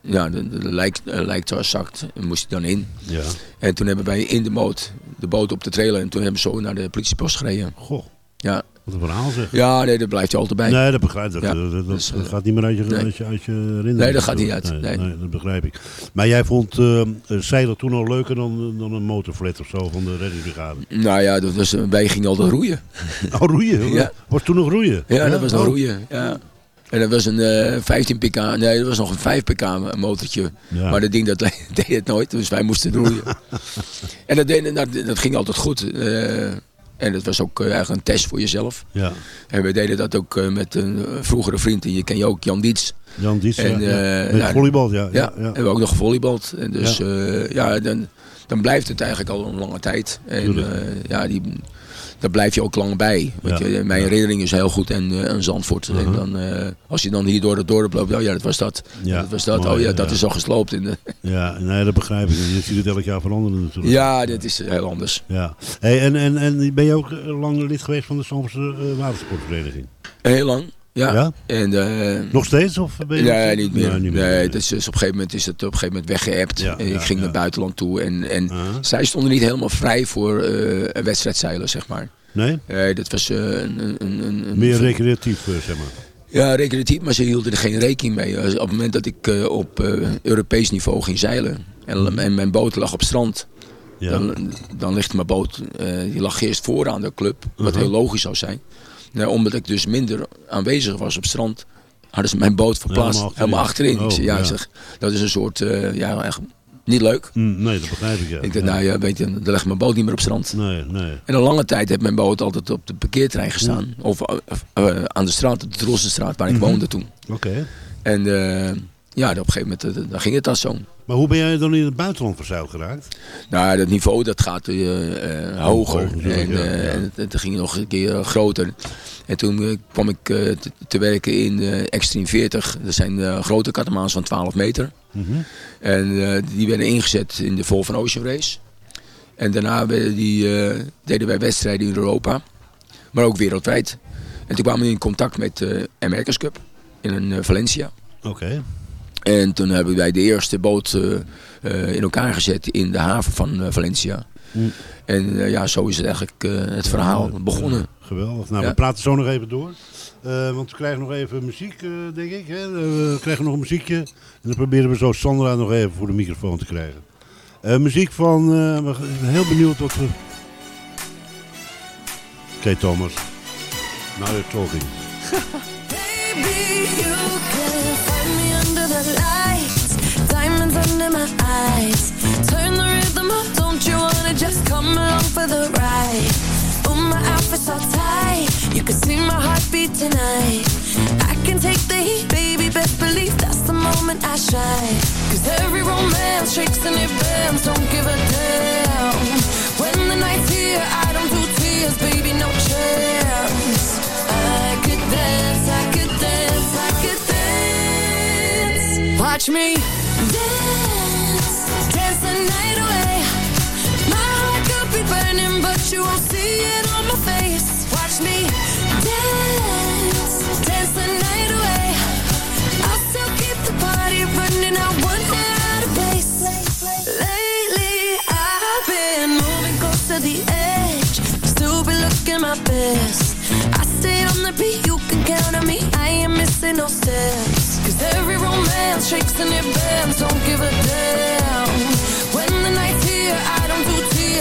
ja, de, de lijk, lijktas zakt. En moest hij dan in. Ja. En toen hebben wij in de boot, de boot op de trailer. En toen hebben we zo naar de politiepost gereden. Goh, Ja, wat een verhaal zeg. ja nee, dat blijft je altijd bij. Nee, dat begrijp ik. Dat, Ja. dat, dat- Dus, eh, gaat niet meer uit je, nee. uit je, uit je herinnering. Nee, dat gaat niet uit, Nee, nee. dat begrijp ik. Maar jij vond eh zeilen toen al leuker dan, dan een motorflat of zo van de reddingsbrigade? Nou ja, dat was, wij gingen altijd roeien. Oh, roeien? Ja. Was toen nog roeien? Ja, dat was nog Oh. roeien. Ja. En dat was een eh 15 pk, nee, dat was nog een 5 pk motortje. Ja. Maar dat ding dat deed het nooit, dus wij moesten roeien. en dat, deed, dat, dat ging altijd goed. eh, en dat was ook eh, eigenlijk een test voor jezelf. Ja. En we deden dat ook eh, met een eh, vroegere vriend, en je ken je ook, Jan Dietz. Jan Dietz, ja, En, ja. eh, Met ja, volleybal, ja. Ja, ja, ja. hebben we ook nog gevolleybald. En dus ja, ja dan, dan blijft het eigenlijk al een lange tijd. En ja, die, daar blijf je ook lang bij. Want Ja, je, mijn herinnering is heel goed en uh, een Zandvoort. En Uh-huh. dan, eh, als je dan hier door het dorp loopt, oh ja, dat was dat. Ja, dat was dat. mooi, oh ja, dat ja. is al gesloopt. In de, Ja, nee, dat begrijp ik. Je ziet het elk jaar veranderen natuurlijk. ja, dit is heel anders. Ja. Hey, en, en, en ben je ook eh, lang lid geweest van de Zandvoortse watersportvereniging? Heel lang. Ja. Ja? En, eh, Nog steeds? Of ben je Nee, niet meer. Nee, niet meer. dat is, dus op een gegeven moment is het op een gegeven moment weggeëpt. Ja, En ik ja, ging naar het buitenland toe. En, en zij stonden niet helemaal vrij voor eh een wedstrijdzeilen, zeg maar. Nee? Nee, dat was eh, een, een, een, een- Meer recreatief, zeg maar. Ja, recreatief, maar ze hielden er geen rekening mee. Op het moment dat ik op Europees niveau ging zeilen en, en mijn boot lag op strand, dan, dan ligt mijn boot, die lag eerst vooraan de club, wat Uh-huh. heel logisch zou zijn. Nou, omdat ik dus minder aanwezig was op strand, hadden ze mijn boot verplaatst, Helemaal helemaal achterin. Oh, ja, zeg, dat is een soort, eh, ja, echt niet leuk. Hm, nee, dat begrijp ik, ja. Ik dacht, nou ja, weet je, dan leg ik mijn boot niet meer op strand. Nee, nee. En een lange tijd heeft mijn boot altijd op de parkeerterrein gestaan. Of eh, eh, aan de straat, de Trossenstraat, waar ik Mhm. woonde toen. Oké. En eh, ja, op een gegeven moment eh, dan ging het dan zo. Maar hoe ben jij dan in het buitenland verzeild geraakt? Nou, dat niveau dat gaat eh, eh, hoger. En ja, eh, ja. en het, het ging nog een keer groter. En toen kwam ik te, te werken in Extreme 40. Dat zijn grote katamaans van 12 meter. Mhm. En die werden ingezet in de Vol van Ocean Race. En daarna werden die, deden wij wedstrijden in Europa. Maar ook wereldwijd. En toen kwamen we in contact met de America's Cup in Valencia. Oké. En toen hebben wij de eerste boot eh, eh, in elkaar gezet in de haven van eh, Valencia. Hm. En eh, ja, zo is het eigenlijk eh, het verhaal begonnen. geweldig. Nou, Ja. we praten zo nog even door. Eh, want we krijgen nog even muziek, eh, denk ik. Hè? We krijgen nog een muziekje. En dan proberen we zo Sandra nog even voor de microfoon te krijgen. Eh, muziek van... eh, we zijn heel benieuwd wat we... Oké, Thomas. Now you're talking. come along for the ride? Oh, my outfit's all tight, you can see my heartbeat tonight. I can take the heat, baby, best believe that's the moment I shine. Cause every romance shakes and it bends, don't give a damn. When the night's here, I don't do tears, baby, no chance. I could dance, I could dance, I could dance. Watch me dance, dance the night away. Burning, but you won't see it on my face. Watch me dance, dance the night away. I'll still keep the party running. I won't get out of place. Lately, I've been moving close to the edge. Still be looking my best. I stay on the beat, you can count on me. I ain't missing no steps. Cause every romance shakes and it bends. Don't give a damn. When the night's here, I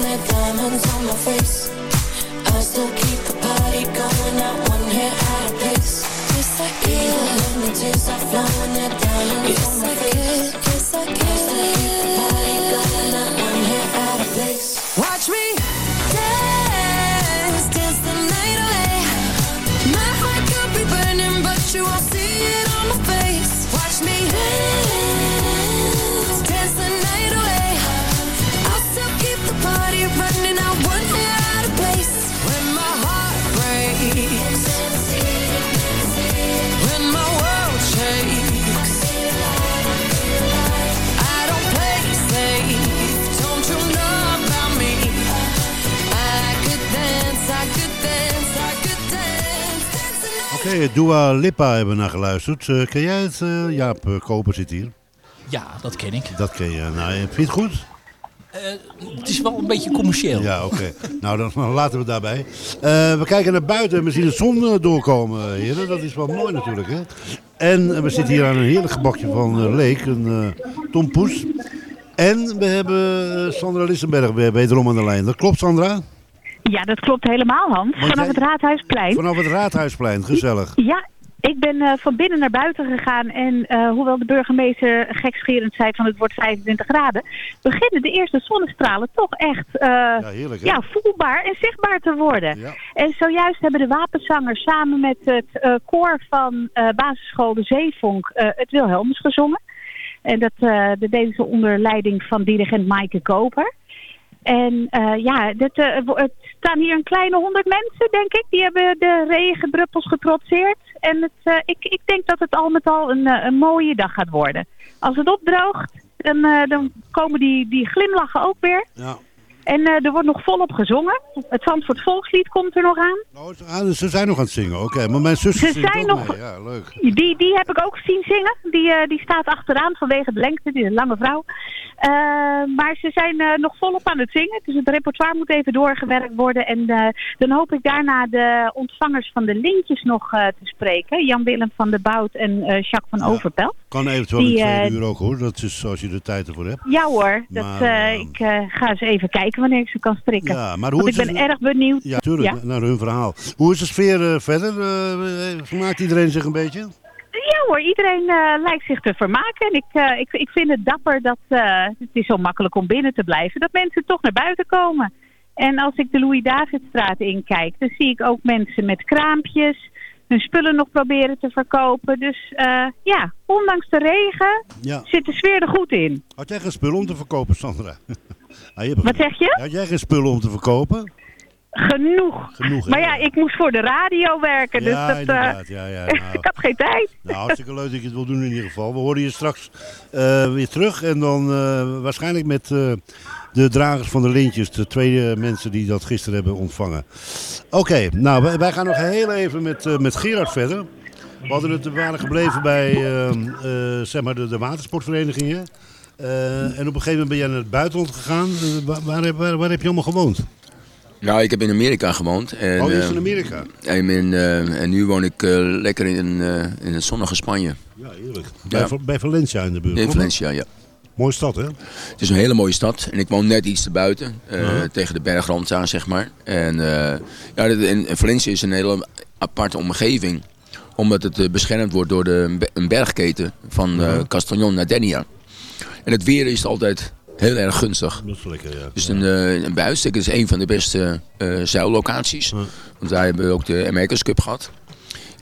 diamonds on my face. I still keep the party going, not one hair out of place. Yes, I can. Even when the tears are flowing, diamonds yes, on my I face. Can. Yes, I can. I still Oké, Dua Lipa hebben we naar geluisterd. Eh, ken jij het? eh? Jaap eh, Koper zit hier. Ja, dat ken ik. Dat ken je. Nou, vind je het goed? Het is wel een beetje commercieel. Ja, oké. nou, dan laten we het daarbij. Eh, we kijken naar buiten en we zien de zon eh, doorkomen, heren. Dat is wel mooi natuurlijk, hè. En eh, we zitten hier aan een heerlijk gebakje van eh, Leek, een uh, tompoes. En we hebben eh, Sandra Lissenberg weer wederom aan de lijn. Dat klopt, Sandra? Ja, dat klopt helemaal, Hans. Want Vanaf jij- het Raadhuisplein. Vanaf het Raadhuisplein, gezellig. Ja, ik ben eh, van binnen naar buiten gegaan en eh, hoewel de burgemeester gekscherend zei van het wordt 25 graden, beginnen de eerste zonnestralen toch echt eh, heerlijk, ja, voelbaar en zichtbaar te worden. En zojuist hebben de wapenzangers samen met het koor van basisschool De Zeevonk het Wilhelmus gezongen. En dat, dat deden ze onder leiding van dirigent Maaike Koper. En eh, ja, eh, het staan hier een kleine honderd mensen, denk ik. Die hebben de regendruppels getrotseerd. En het, eh, ik, ik denk dat het al met al een, een mooie dag gaat worden. Als het opdroogt, dan, dan komen die, die glimlachen ook weer. Ja. En eh, er wordt nog volop gezongen. Het Zandvoort Volkslied komt er nog aan. Ah, dus ze zijn nog aan het zingen, oké. Maar mijn zus Ze zijn nog- mee. Ja, leuk. Die, die heb ik ook zien zingen. Die, eh, die staat achteraan vanwege de lengte, die is een lange vrouw. Eh, maar ze zijn nog volop aan het zingen. Dus het repertoire moet even doorgewerkt worden. En dan hoop ik daarna de ontvangers van de lintjes nog te spreken. Jan-Willem van der Bout en Jacques van Overpelt. Kan eventueel Die, in twee eh, uur ook, hoor. Dat is als je er tijd ervoor hebt. Ja hoor, dat, Maar, eh, eh, ik eh, ga eens even kijken wanneer ik ze kan strikken. Ja, maar Want hoe ik is ben het- erg benieuwd. Ja, tuurlijk. Ja? Naar hun verhaal. Hoe is de sfeer verder? Vermaakt iedereen zich een beetje? Ja hoor, iedereen lijkt zich te vermaken. En ik, ik, ik vind het dapper dat het is zo makkelijk om binnen te blijven. Dat mensen toch naar buiten komen. En als ik de Louis-Davidstraat inkijk, dan zie ik ook mensen met kraampjes hun spullen nog proberen te verkopen. Dus eh, ja, ondanks de regen Ja. zit de sfeer er goed in. Had jij geen spullen om te verkopen, Sandra? Ah, je Wat zeg je? Had jij geen spullen om te verkopen? Genoeg. Maar ja, ik moest voor de radio werken, dus Ja, dat, eh. Ja, ja, nou. ik had geen tijd. Nou, hartstikke leuk dat je het wil doen in ieder geval. We horen je straks eh, weer terug en dan waarschijnlijk met de dragers van de lintjes, de twee mensen die dat gisteren hebben ontvangen. Oké, nou wij, wij gaan nog heel even met, eh, met Gerard verder. We, hadden het, we waren gebleven bij eh, eh, zeg maar de, de watersportverenigingen. Eh, en op een gegeven moment ben jij naar het buitenland gegaan. Waar, waar, heb- waar, waar heb je allemaal gewoond? Nou, ik heb in Amerika gewoond. En, Oh, eerst in Amerika? En, in, en nu woon ik lekker in, in het zonnige Spanje. Ja, heerlijk. Bij, Ja. Bij Valencia in de buurt. In? Valencia, ja. Mooie stad, hè? Het is een hele mooie stad en ik woon net iets te buiten, eh, tegen de bergrand aan, zeg maar. En uh, ja, en Valencia is een hele aparte omgeving, omdat het eh, beschermd wordt door de, een bergketen van Uh-huh. Castellón naar Denia. En het weer is altijd heel erg gunstig. Dat is lekker, ja. Dus een, een bij uitstek is een van de beste zeillocaties. Want daar hebben we ook de America's Cup gehad.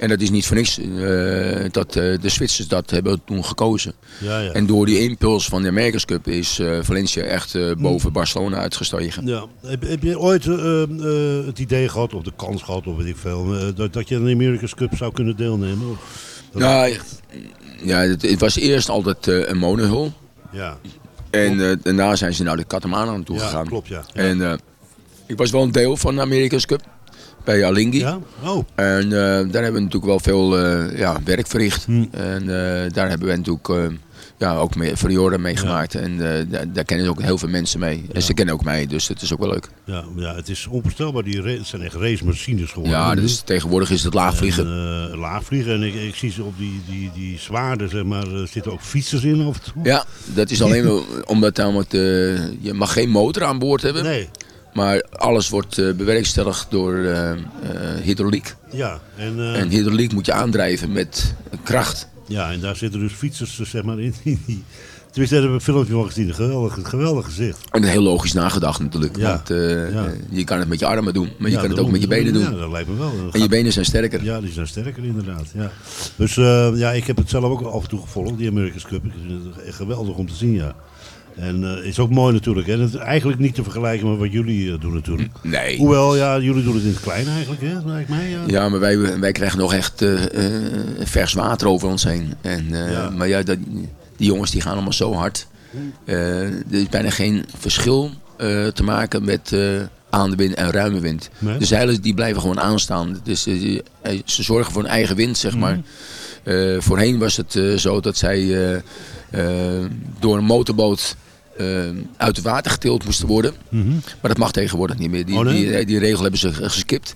En dat is niet voor niks eh, dat eh, de Zwitsers dat hebben toen gekozen. Ja, ja. En door die impuls van de America's Cup is eh, Valencia echt eh, boven Barcelona uitgestegen. Ja. Heb, heb je ooit het idee gehad, of de kans gehad, of weet ik veel, dat, dat je aan de America's Cup zou kunnen deelnemen? Nou, ja, het, het was eerst altijd een monohull. Ja. En daarna zijn ze naar de Catamaran toe Ja, gegaan. klopt, ja. Ja. En ik was wel een deel van de America's Cup. Bij Alinghi. Ja? Oh. En eh, daar hebben we natuurlijk wel veel eh, ja, werk verricht. Hm. En eh, daar hebben we natuurlijk ja, ook mee, Friora meegemaakt. En eh, daar, daar kennen ook heel veel mensen mee. En ze kennen ook mij, dus het is ook wel leuk. Ja, ja, het is onvoorstelbaar. Die het zijn echt racemachines geworden. Ja, dus tegenwoordig is het laagvliegen. En, laagvliegen. En ik, ik zie ze op die, die, die zwaarden, zeg maar, er zitten ook fietsers in en toe. Ja, dat is alleen omdat namelijk je mag geen motor aan boord hebben. Nee. Maar alles wordt eh, bewerkstelligd door eh, hydrauliek. Ja, en, En hydrauliek moet je aandrijven met kracht. ja, en daar zitten dus fietsers, zeg maar, in. in die- Tenminste, heb ik een filmpje van gezien. Een geweldig, geweldig gezicht. En heel logisch nagedacht natuurlijk. Ja. Want Ja. je kan het met je armen doen, maar je Ja, kan het ook met je benen doen. Ja, dat lijkt me wel. En je benen zijn sterker. Ja, die zijn sterker inderdaad. Ja. Dus ja, ik heb het zelf ook af en toe gevolgd, die America's Cup. Ik vind het echt geweldig om te zien, ja. En eh is ook mooi natuurlijk. Is eigenlijk niet te vergelijken met wat jullie eh, doen natuurlijk. Nee. Hoewel, ja, jullie doen het in het klein eigenlijk, hè? Lijkt mij, ja. Ja, maar wij, wij krijgen nog echt eh, vers water over ons heen. En, Maar ja, dat, die jongens die gaan allemaal zo hard. Er is bijna geen verschil te maken met aan de wind en ruime wind. Nee? De zeilen die blijven gewoon aanstaan. Dus ze zorgen voor hun eigen wind, zeg maar. Eh, voorheen was het zo dat zij door een motorboot eh, uit het water getild moesten worden. Mhm. Maar dat mag tegenwoordig niet meer. Die, Oh, nee? die, die regel hebben ze geskipt.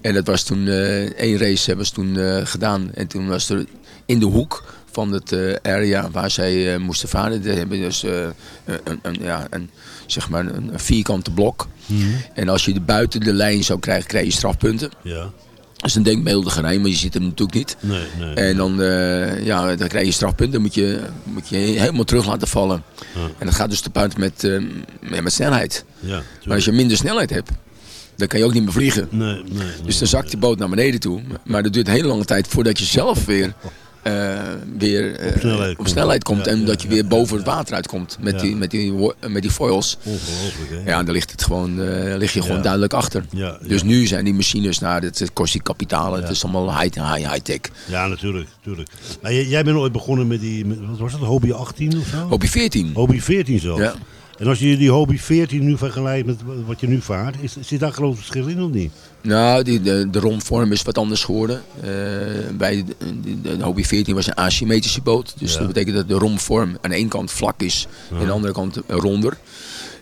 En dat was toen, eh één race hebben ze toen eh, gedaan. En toen was er in de hoek van het eh, area waar zij eh, moesten varen. Daar hebben dus eh, een, een, ja, een, zeg maar een, vierkante blok. Mhm. En als je de buiten de lijn zou krijgen, krijg je strafpunten. Ja. Dat is een denkbeeldige rij, maar je ziet hem natuurlijk niet. Nee, nee. En dan, eh, ja, dan krijg je strafpunten, dan moet je, moet je helemaal terug laten vallen. En dat gaat dus te punt met, eh, met, snelheid. Ja, maar als je minder snelheid hebt, dan kan je ook niet meer vliegen. Nee, nee. Dus dan zakt die boot naar beneden toe. Maar dat duurt een hele lange tijd voordat je zelf weer, eh, weer eh, Op snelheid op snelheid komt. Ja, en ja, dat je weer boven het water uitkomt met, die, met, die, met die foils. Ongelooflijk, hè? Ja, dan ligt, het gewoon, eh, lig je gewoon duidelijk achter. Ja, Dus nu zijn die machines, nou, dat, dat kost die kapitaal. Het is allemaal high- high- high-tech. Ja, natuurlijk. natuurlijk. Maar jij, jij bent ooit begonnen met die, met, wat was het, Hobby 18 of zo? Hobby 14. Hobby 14 zelfs. Ja. En als je die Hobby 14 nu vergelijkt met wat je nu vaart, is, zit daar groot verschil in of niet? Nou, die, de, de romvorm is wat anders geworden. Eh, bij de, de, de Hobby 14 was een asymmetrische boot. Dus Ja. dat betekent dat de romvorm aan de ene kant vlak is en aan de andere kant eh, ronder.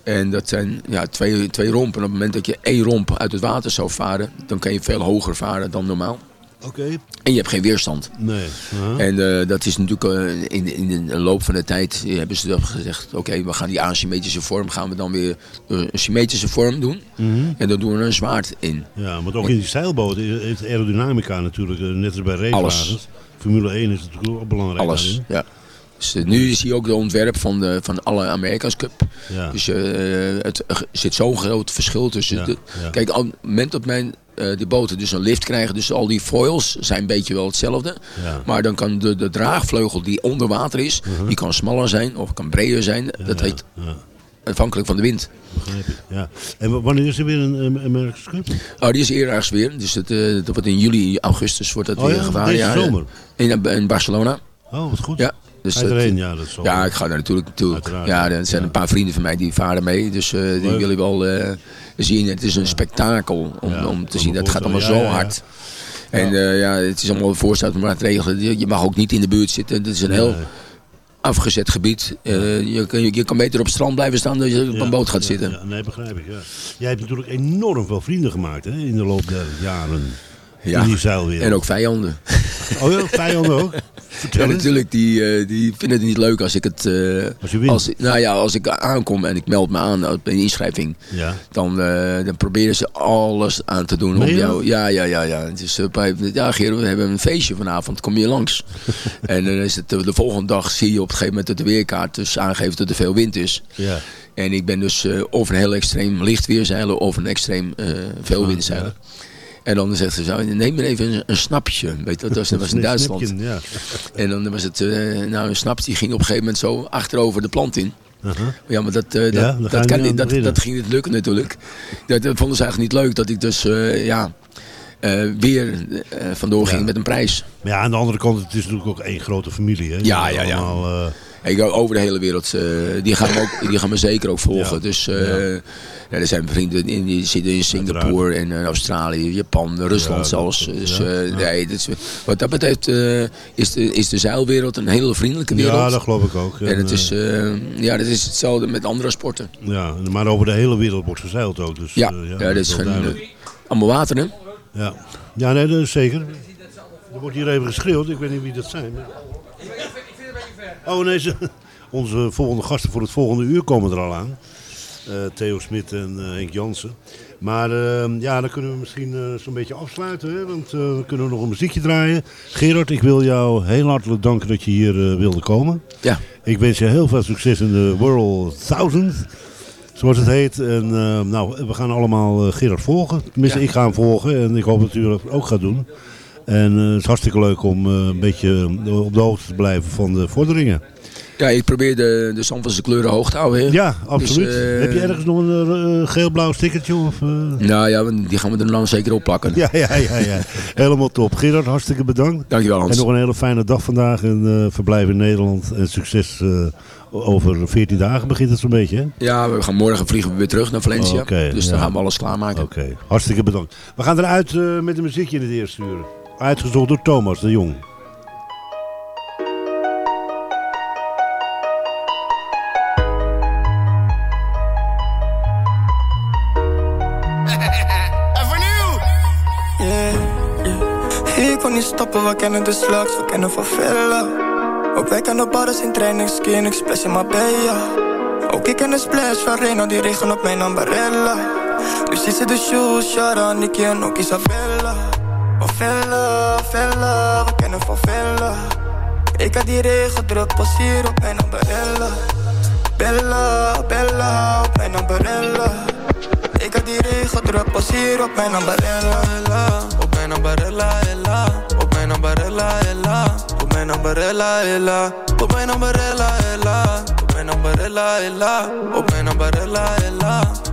En dat zijn ja, twee, twee rompen. En op het moment dat je één romp uit het water zou varen, dan kan je veel hoger varen dan normaal. Oké. En je hebt geen weerstand. Nee. En eh, dat is natuurlijk eh, in, in de loop van de tijd eh, hebben ze dan gezegd, oké, we gaan die asymmetrische vorm gaan we dan weer een symmetrische vorm doen. Mhm. En dan doen we er een zwaard in. Ja, want ook in die zeilboten heeft aerodynamica natuurlijk, net als bij racewagens. Alles. Formule 1 is natuurlijk ook belangrijk. Alles, daarin. ja. Dus nu zie je ook de ontwerp van, de, van alle Amerika's Cup. Ja. Dus het er zit zo'n groot verschil tussen. de- ja. Kijk, op het moment dat mijn, eh die boten dus een lift krijgen, dus al die foils zijn een beetje wel hetzelfde. Ja. Maar dan kan de, de draagvleugel die onder water is, die kan smaller zijn of kan breder zijn. dat heet afhankelijk van de wind. Begrijp ik. Ja. En wa- wanneer is er weer een Cup? Oh, die is eerder weer. Dus eh, dat wordt in juli, augustus wordt dat Oh weer ja, gevaren. deze ja, zomer? In, in Barcelona. Oh, wat goed. Ja. Dus dat- erheen? Ja, dat ik ga daar natuurlijk naartoe. Ja, er zijn een paar vrienden van mij die varen mee. Dus eh, die willen wel eh, zien. Het is een spektakel om, om te zien. Dat gaat allemaal zo hard. En eh, ja, het is allemaal voorstel om te regelen. Je mag ook niet in de buurt zitten. Het is een heel afgezet gebied. Eh, je, kan- je, je kan beter op het strand blijven staan dan je op een boot gaat zitten. Ja, nee, begrijp ik. Ja. Jij hebt natuurlijk enorm veel vrienden gemaakt hè, in de loop der jaren. Ja. In die zeilwereld. En ook vijanden. Oh ja, vijanden ook? Vertel Ja, natuurlijk, die, eh, die vinden het niet leuk als ik het. eh, Als je wint. als, nou ja, als ik aankom en ik meld me aan op een inschrijving, Ja. dan, eh, dan proberen ze alles aan te doen om jou. Ja, ja, ja, ja. Het is, bij- ja, Gerard, we hebben een feestje vanavond, kom je langs. en dan is het de volgende dag zie je op een gegeven moment dat de weerkaart dus aangeeft dat er veel wind is. Ja. En ik ben dus eh, of een heel extreem licht weerzeiler of een extreem veel windzeiler. En dan zegt ze zo, neem maar even een, een snapje. Weet dat was, dat was in Duitsland. ja. En dan was het, eh, nou een snap, die ging op een gegeven moment zo achterover de plant in. Uh-huh. Ja, maar dat, eh, dat, Ja, kan niet dat, dat ging niet lukken natuurlijk. Dat, dat vonden ze eigenlijk niet leuk dat ik dus eh, ja, weer vandoor ging met een prijs. Maar ja, aan de andere kant, het is natuurlijk ook één grote familie. Hè? Ja, ja, ja. allemaal, Ik ga over de hele wereld, eh, die, gaan me ook, die gaan me zeker ook volgen. Dus eh, ja, er zijn vrienden in, die zitten in Singapore en eh, Australië, Japan, Rusland zelfs. dus nee, wat dat betreft is, de, is de zeilwereld een hele vriendelijke wereld. Ja, dat geloof ik ook. En, het, is, ja, dat is hetzelfde met andere sporten. ja, maar over de hele wereld wordt gezeild ook. Dus, Ja, ja, dat is geen, allemaal water hè? Ja. ja, nee, dat is zeker. Er wordt hier even geschreeuwd, ik weet niet wie dat zijn. maar- Oh nee, ze, onze volgende gasten voor het volgende uur komen er al aan. Eh, Theo Smit en eh, Henk Jansen. Maar eh, ja, dan kunnen we misschien eh, zo'n beetje afsluiten. Hè? Want dan kunnen we nog een muziekje draaien. Gerard, ik wil jou heel hartelijk danken dat je hier wilde komen. Ja. Ik wens je heel veel succes in de World 1000. Zoals het heet. En nou, we gaan allemaal Gerard volgen. Tenminste, Ja. ik ga hem volgen. En ik hoop dat u dat ook gaat doen. En eh, het is hartstikke leuk om eh, een beetje eh, op de hoogte te blijven van de vorderingen. Ja, ik probeer de, de Zandvoortse kleuren hoog te houden. Ja, absoluut. Dus, eh, Heb je ergens nog een geel-blauw stickertje? Of? Nou ja, die gaan we er dan zeker op plakken. Ja, ja, ja, ja. Helemaal top. Gerard, hartstikke bedankt. Dankjewel Hans. En nog een hele fijne dag vandaag. En verblijf in Nederland. En succes over 14 dagen begint het zo'n beetje. Hè? Ja, we gaan morgen vliegen we weer terug naar Valencia. Dus dan gaan we alles klaarmaken. Oké, hartstikke bedankt. We gaan eruit met een muziekje in het eerste uur. Uitgezocht door Thomas de Jong. Stoppen, we kennen de slags, we kennen van Villa. Ook wij kennen badders in training, skin, ik splash in Marbella. Ook ik ken de splash van Reno, die regen op mijn ambarella. Dus is het de shoes, Shara, Nicky en ook Isabella. Van Villa, Villa, we kennen van. Ik had die regen druk, pas hier op mijn ambarella. Bella, Bella, op mijn ambarella. Ik had die regen druk, pas hier op mijn ambarella. Ella. Op mijn ambarella, ella. Op mijn ambarella, ella. Op mijn ambarella, ella. Op mijn ambarella, ella. Op mijn ambarella, ella. Op mijn ambarella, ella.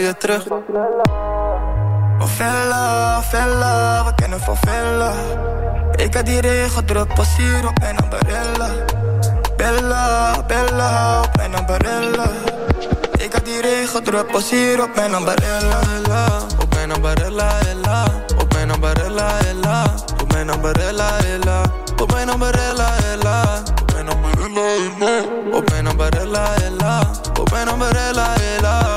je terug. Oh Vella, Vella, we kennen van Vella. Ik had die regen druk, pas hier op mijn ambarella. Bella, Bella, op mijn ambarella. Ik had die regen druk, pas hier op mijn ambarella. Ella. Op mijn ambarella, ella. Op mijn ambarella, ella. Op mijn ambarella, ella. Op mijn ambarella, ella. Op mijn ambarella, Op mijn ambarella, ella. Op mijn ambarella, ella.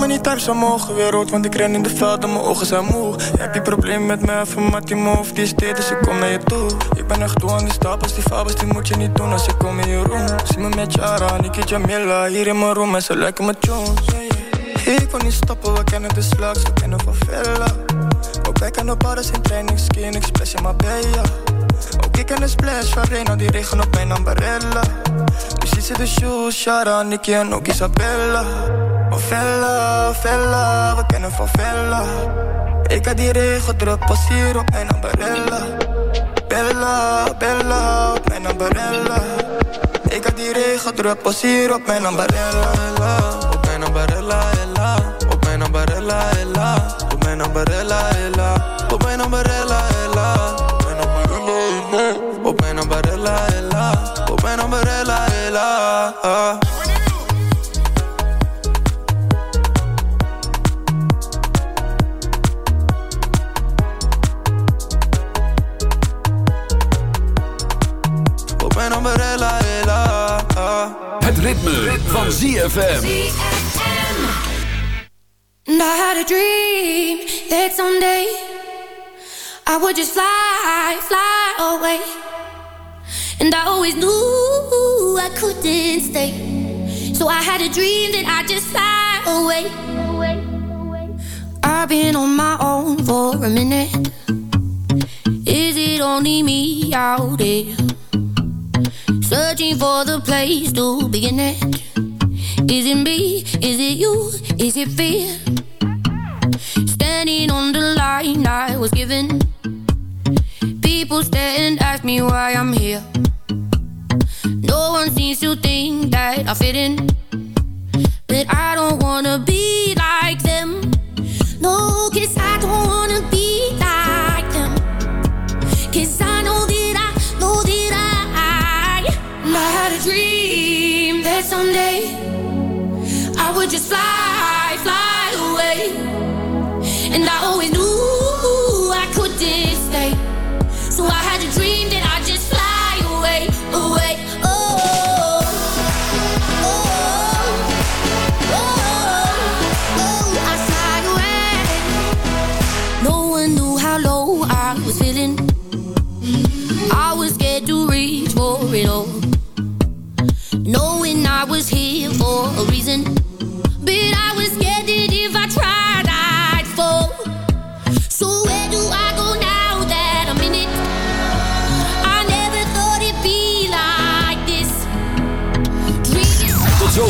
Me niet thuis zo mogen weer rood, want ik ren in de veld en mijn ogen zijn moe. Heb je probleem met mij, van Mattie of die is dit, dus kom naar je toe. Ik ben echt toe aan die stapels, die fabels, die moet je niet doen als ik kom in je room. Zie me met Jara, Niki Jamila, hier in mijn room en ze lijken me Jones. Ik wil niet stoppen, we kennen de slags, we kennen van Villa. Ook wij kennen bars in training, skin, ik splash in Marbella. Ook ik ken de splash van Reno, die regen op mijn ambarella. Nu ziet ze de shoes, Shara, Nicky en ook Isabella. Oh Vella, Vella, we kennen van Vella. Ik had die regen druk, pas hier op mijn ambarella. Bella, Bella, op mijn ambarella. Ik had die regen druk, pas hier op mijn ambarella. Op mijn ambarella, ella. Op mijn ambarella, ella. Op mijn ambarella, ella. Op mijn ambarella, ella. Op mijn ambarella, ella. Op mijn ambarella, ella. Op mijn ambarella, ella. Het ritme, van ZFM. And I had a dream that someday I would just fly, fly away. And I always knew I couldn't stay. So I had a dream that I'd just fly away. I've been on my own for a minute. Is it only me out there? Searching for the place to begin it. Is it me? Is it you? Is it fear? Standing on the line I was given. People stare and ask me why I'm here. No one seems to think that I fit in. But I don't wanna be like them. No, cause I don't wanna be like them. Cause I know that I, know that I, I had a dream that someday I would just fly,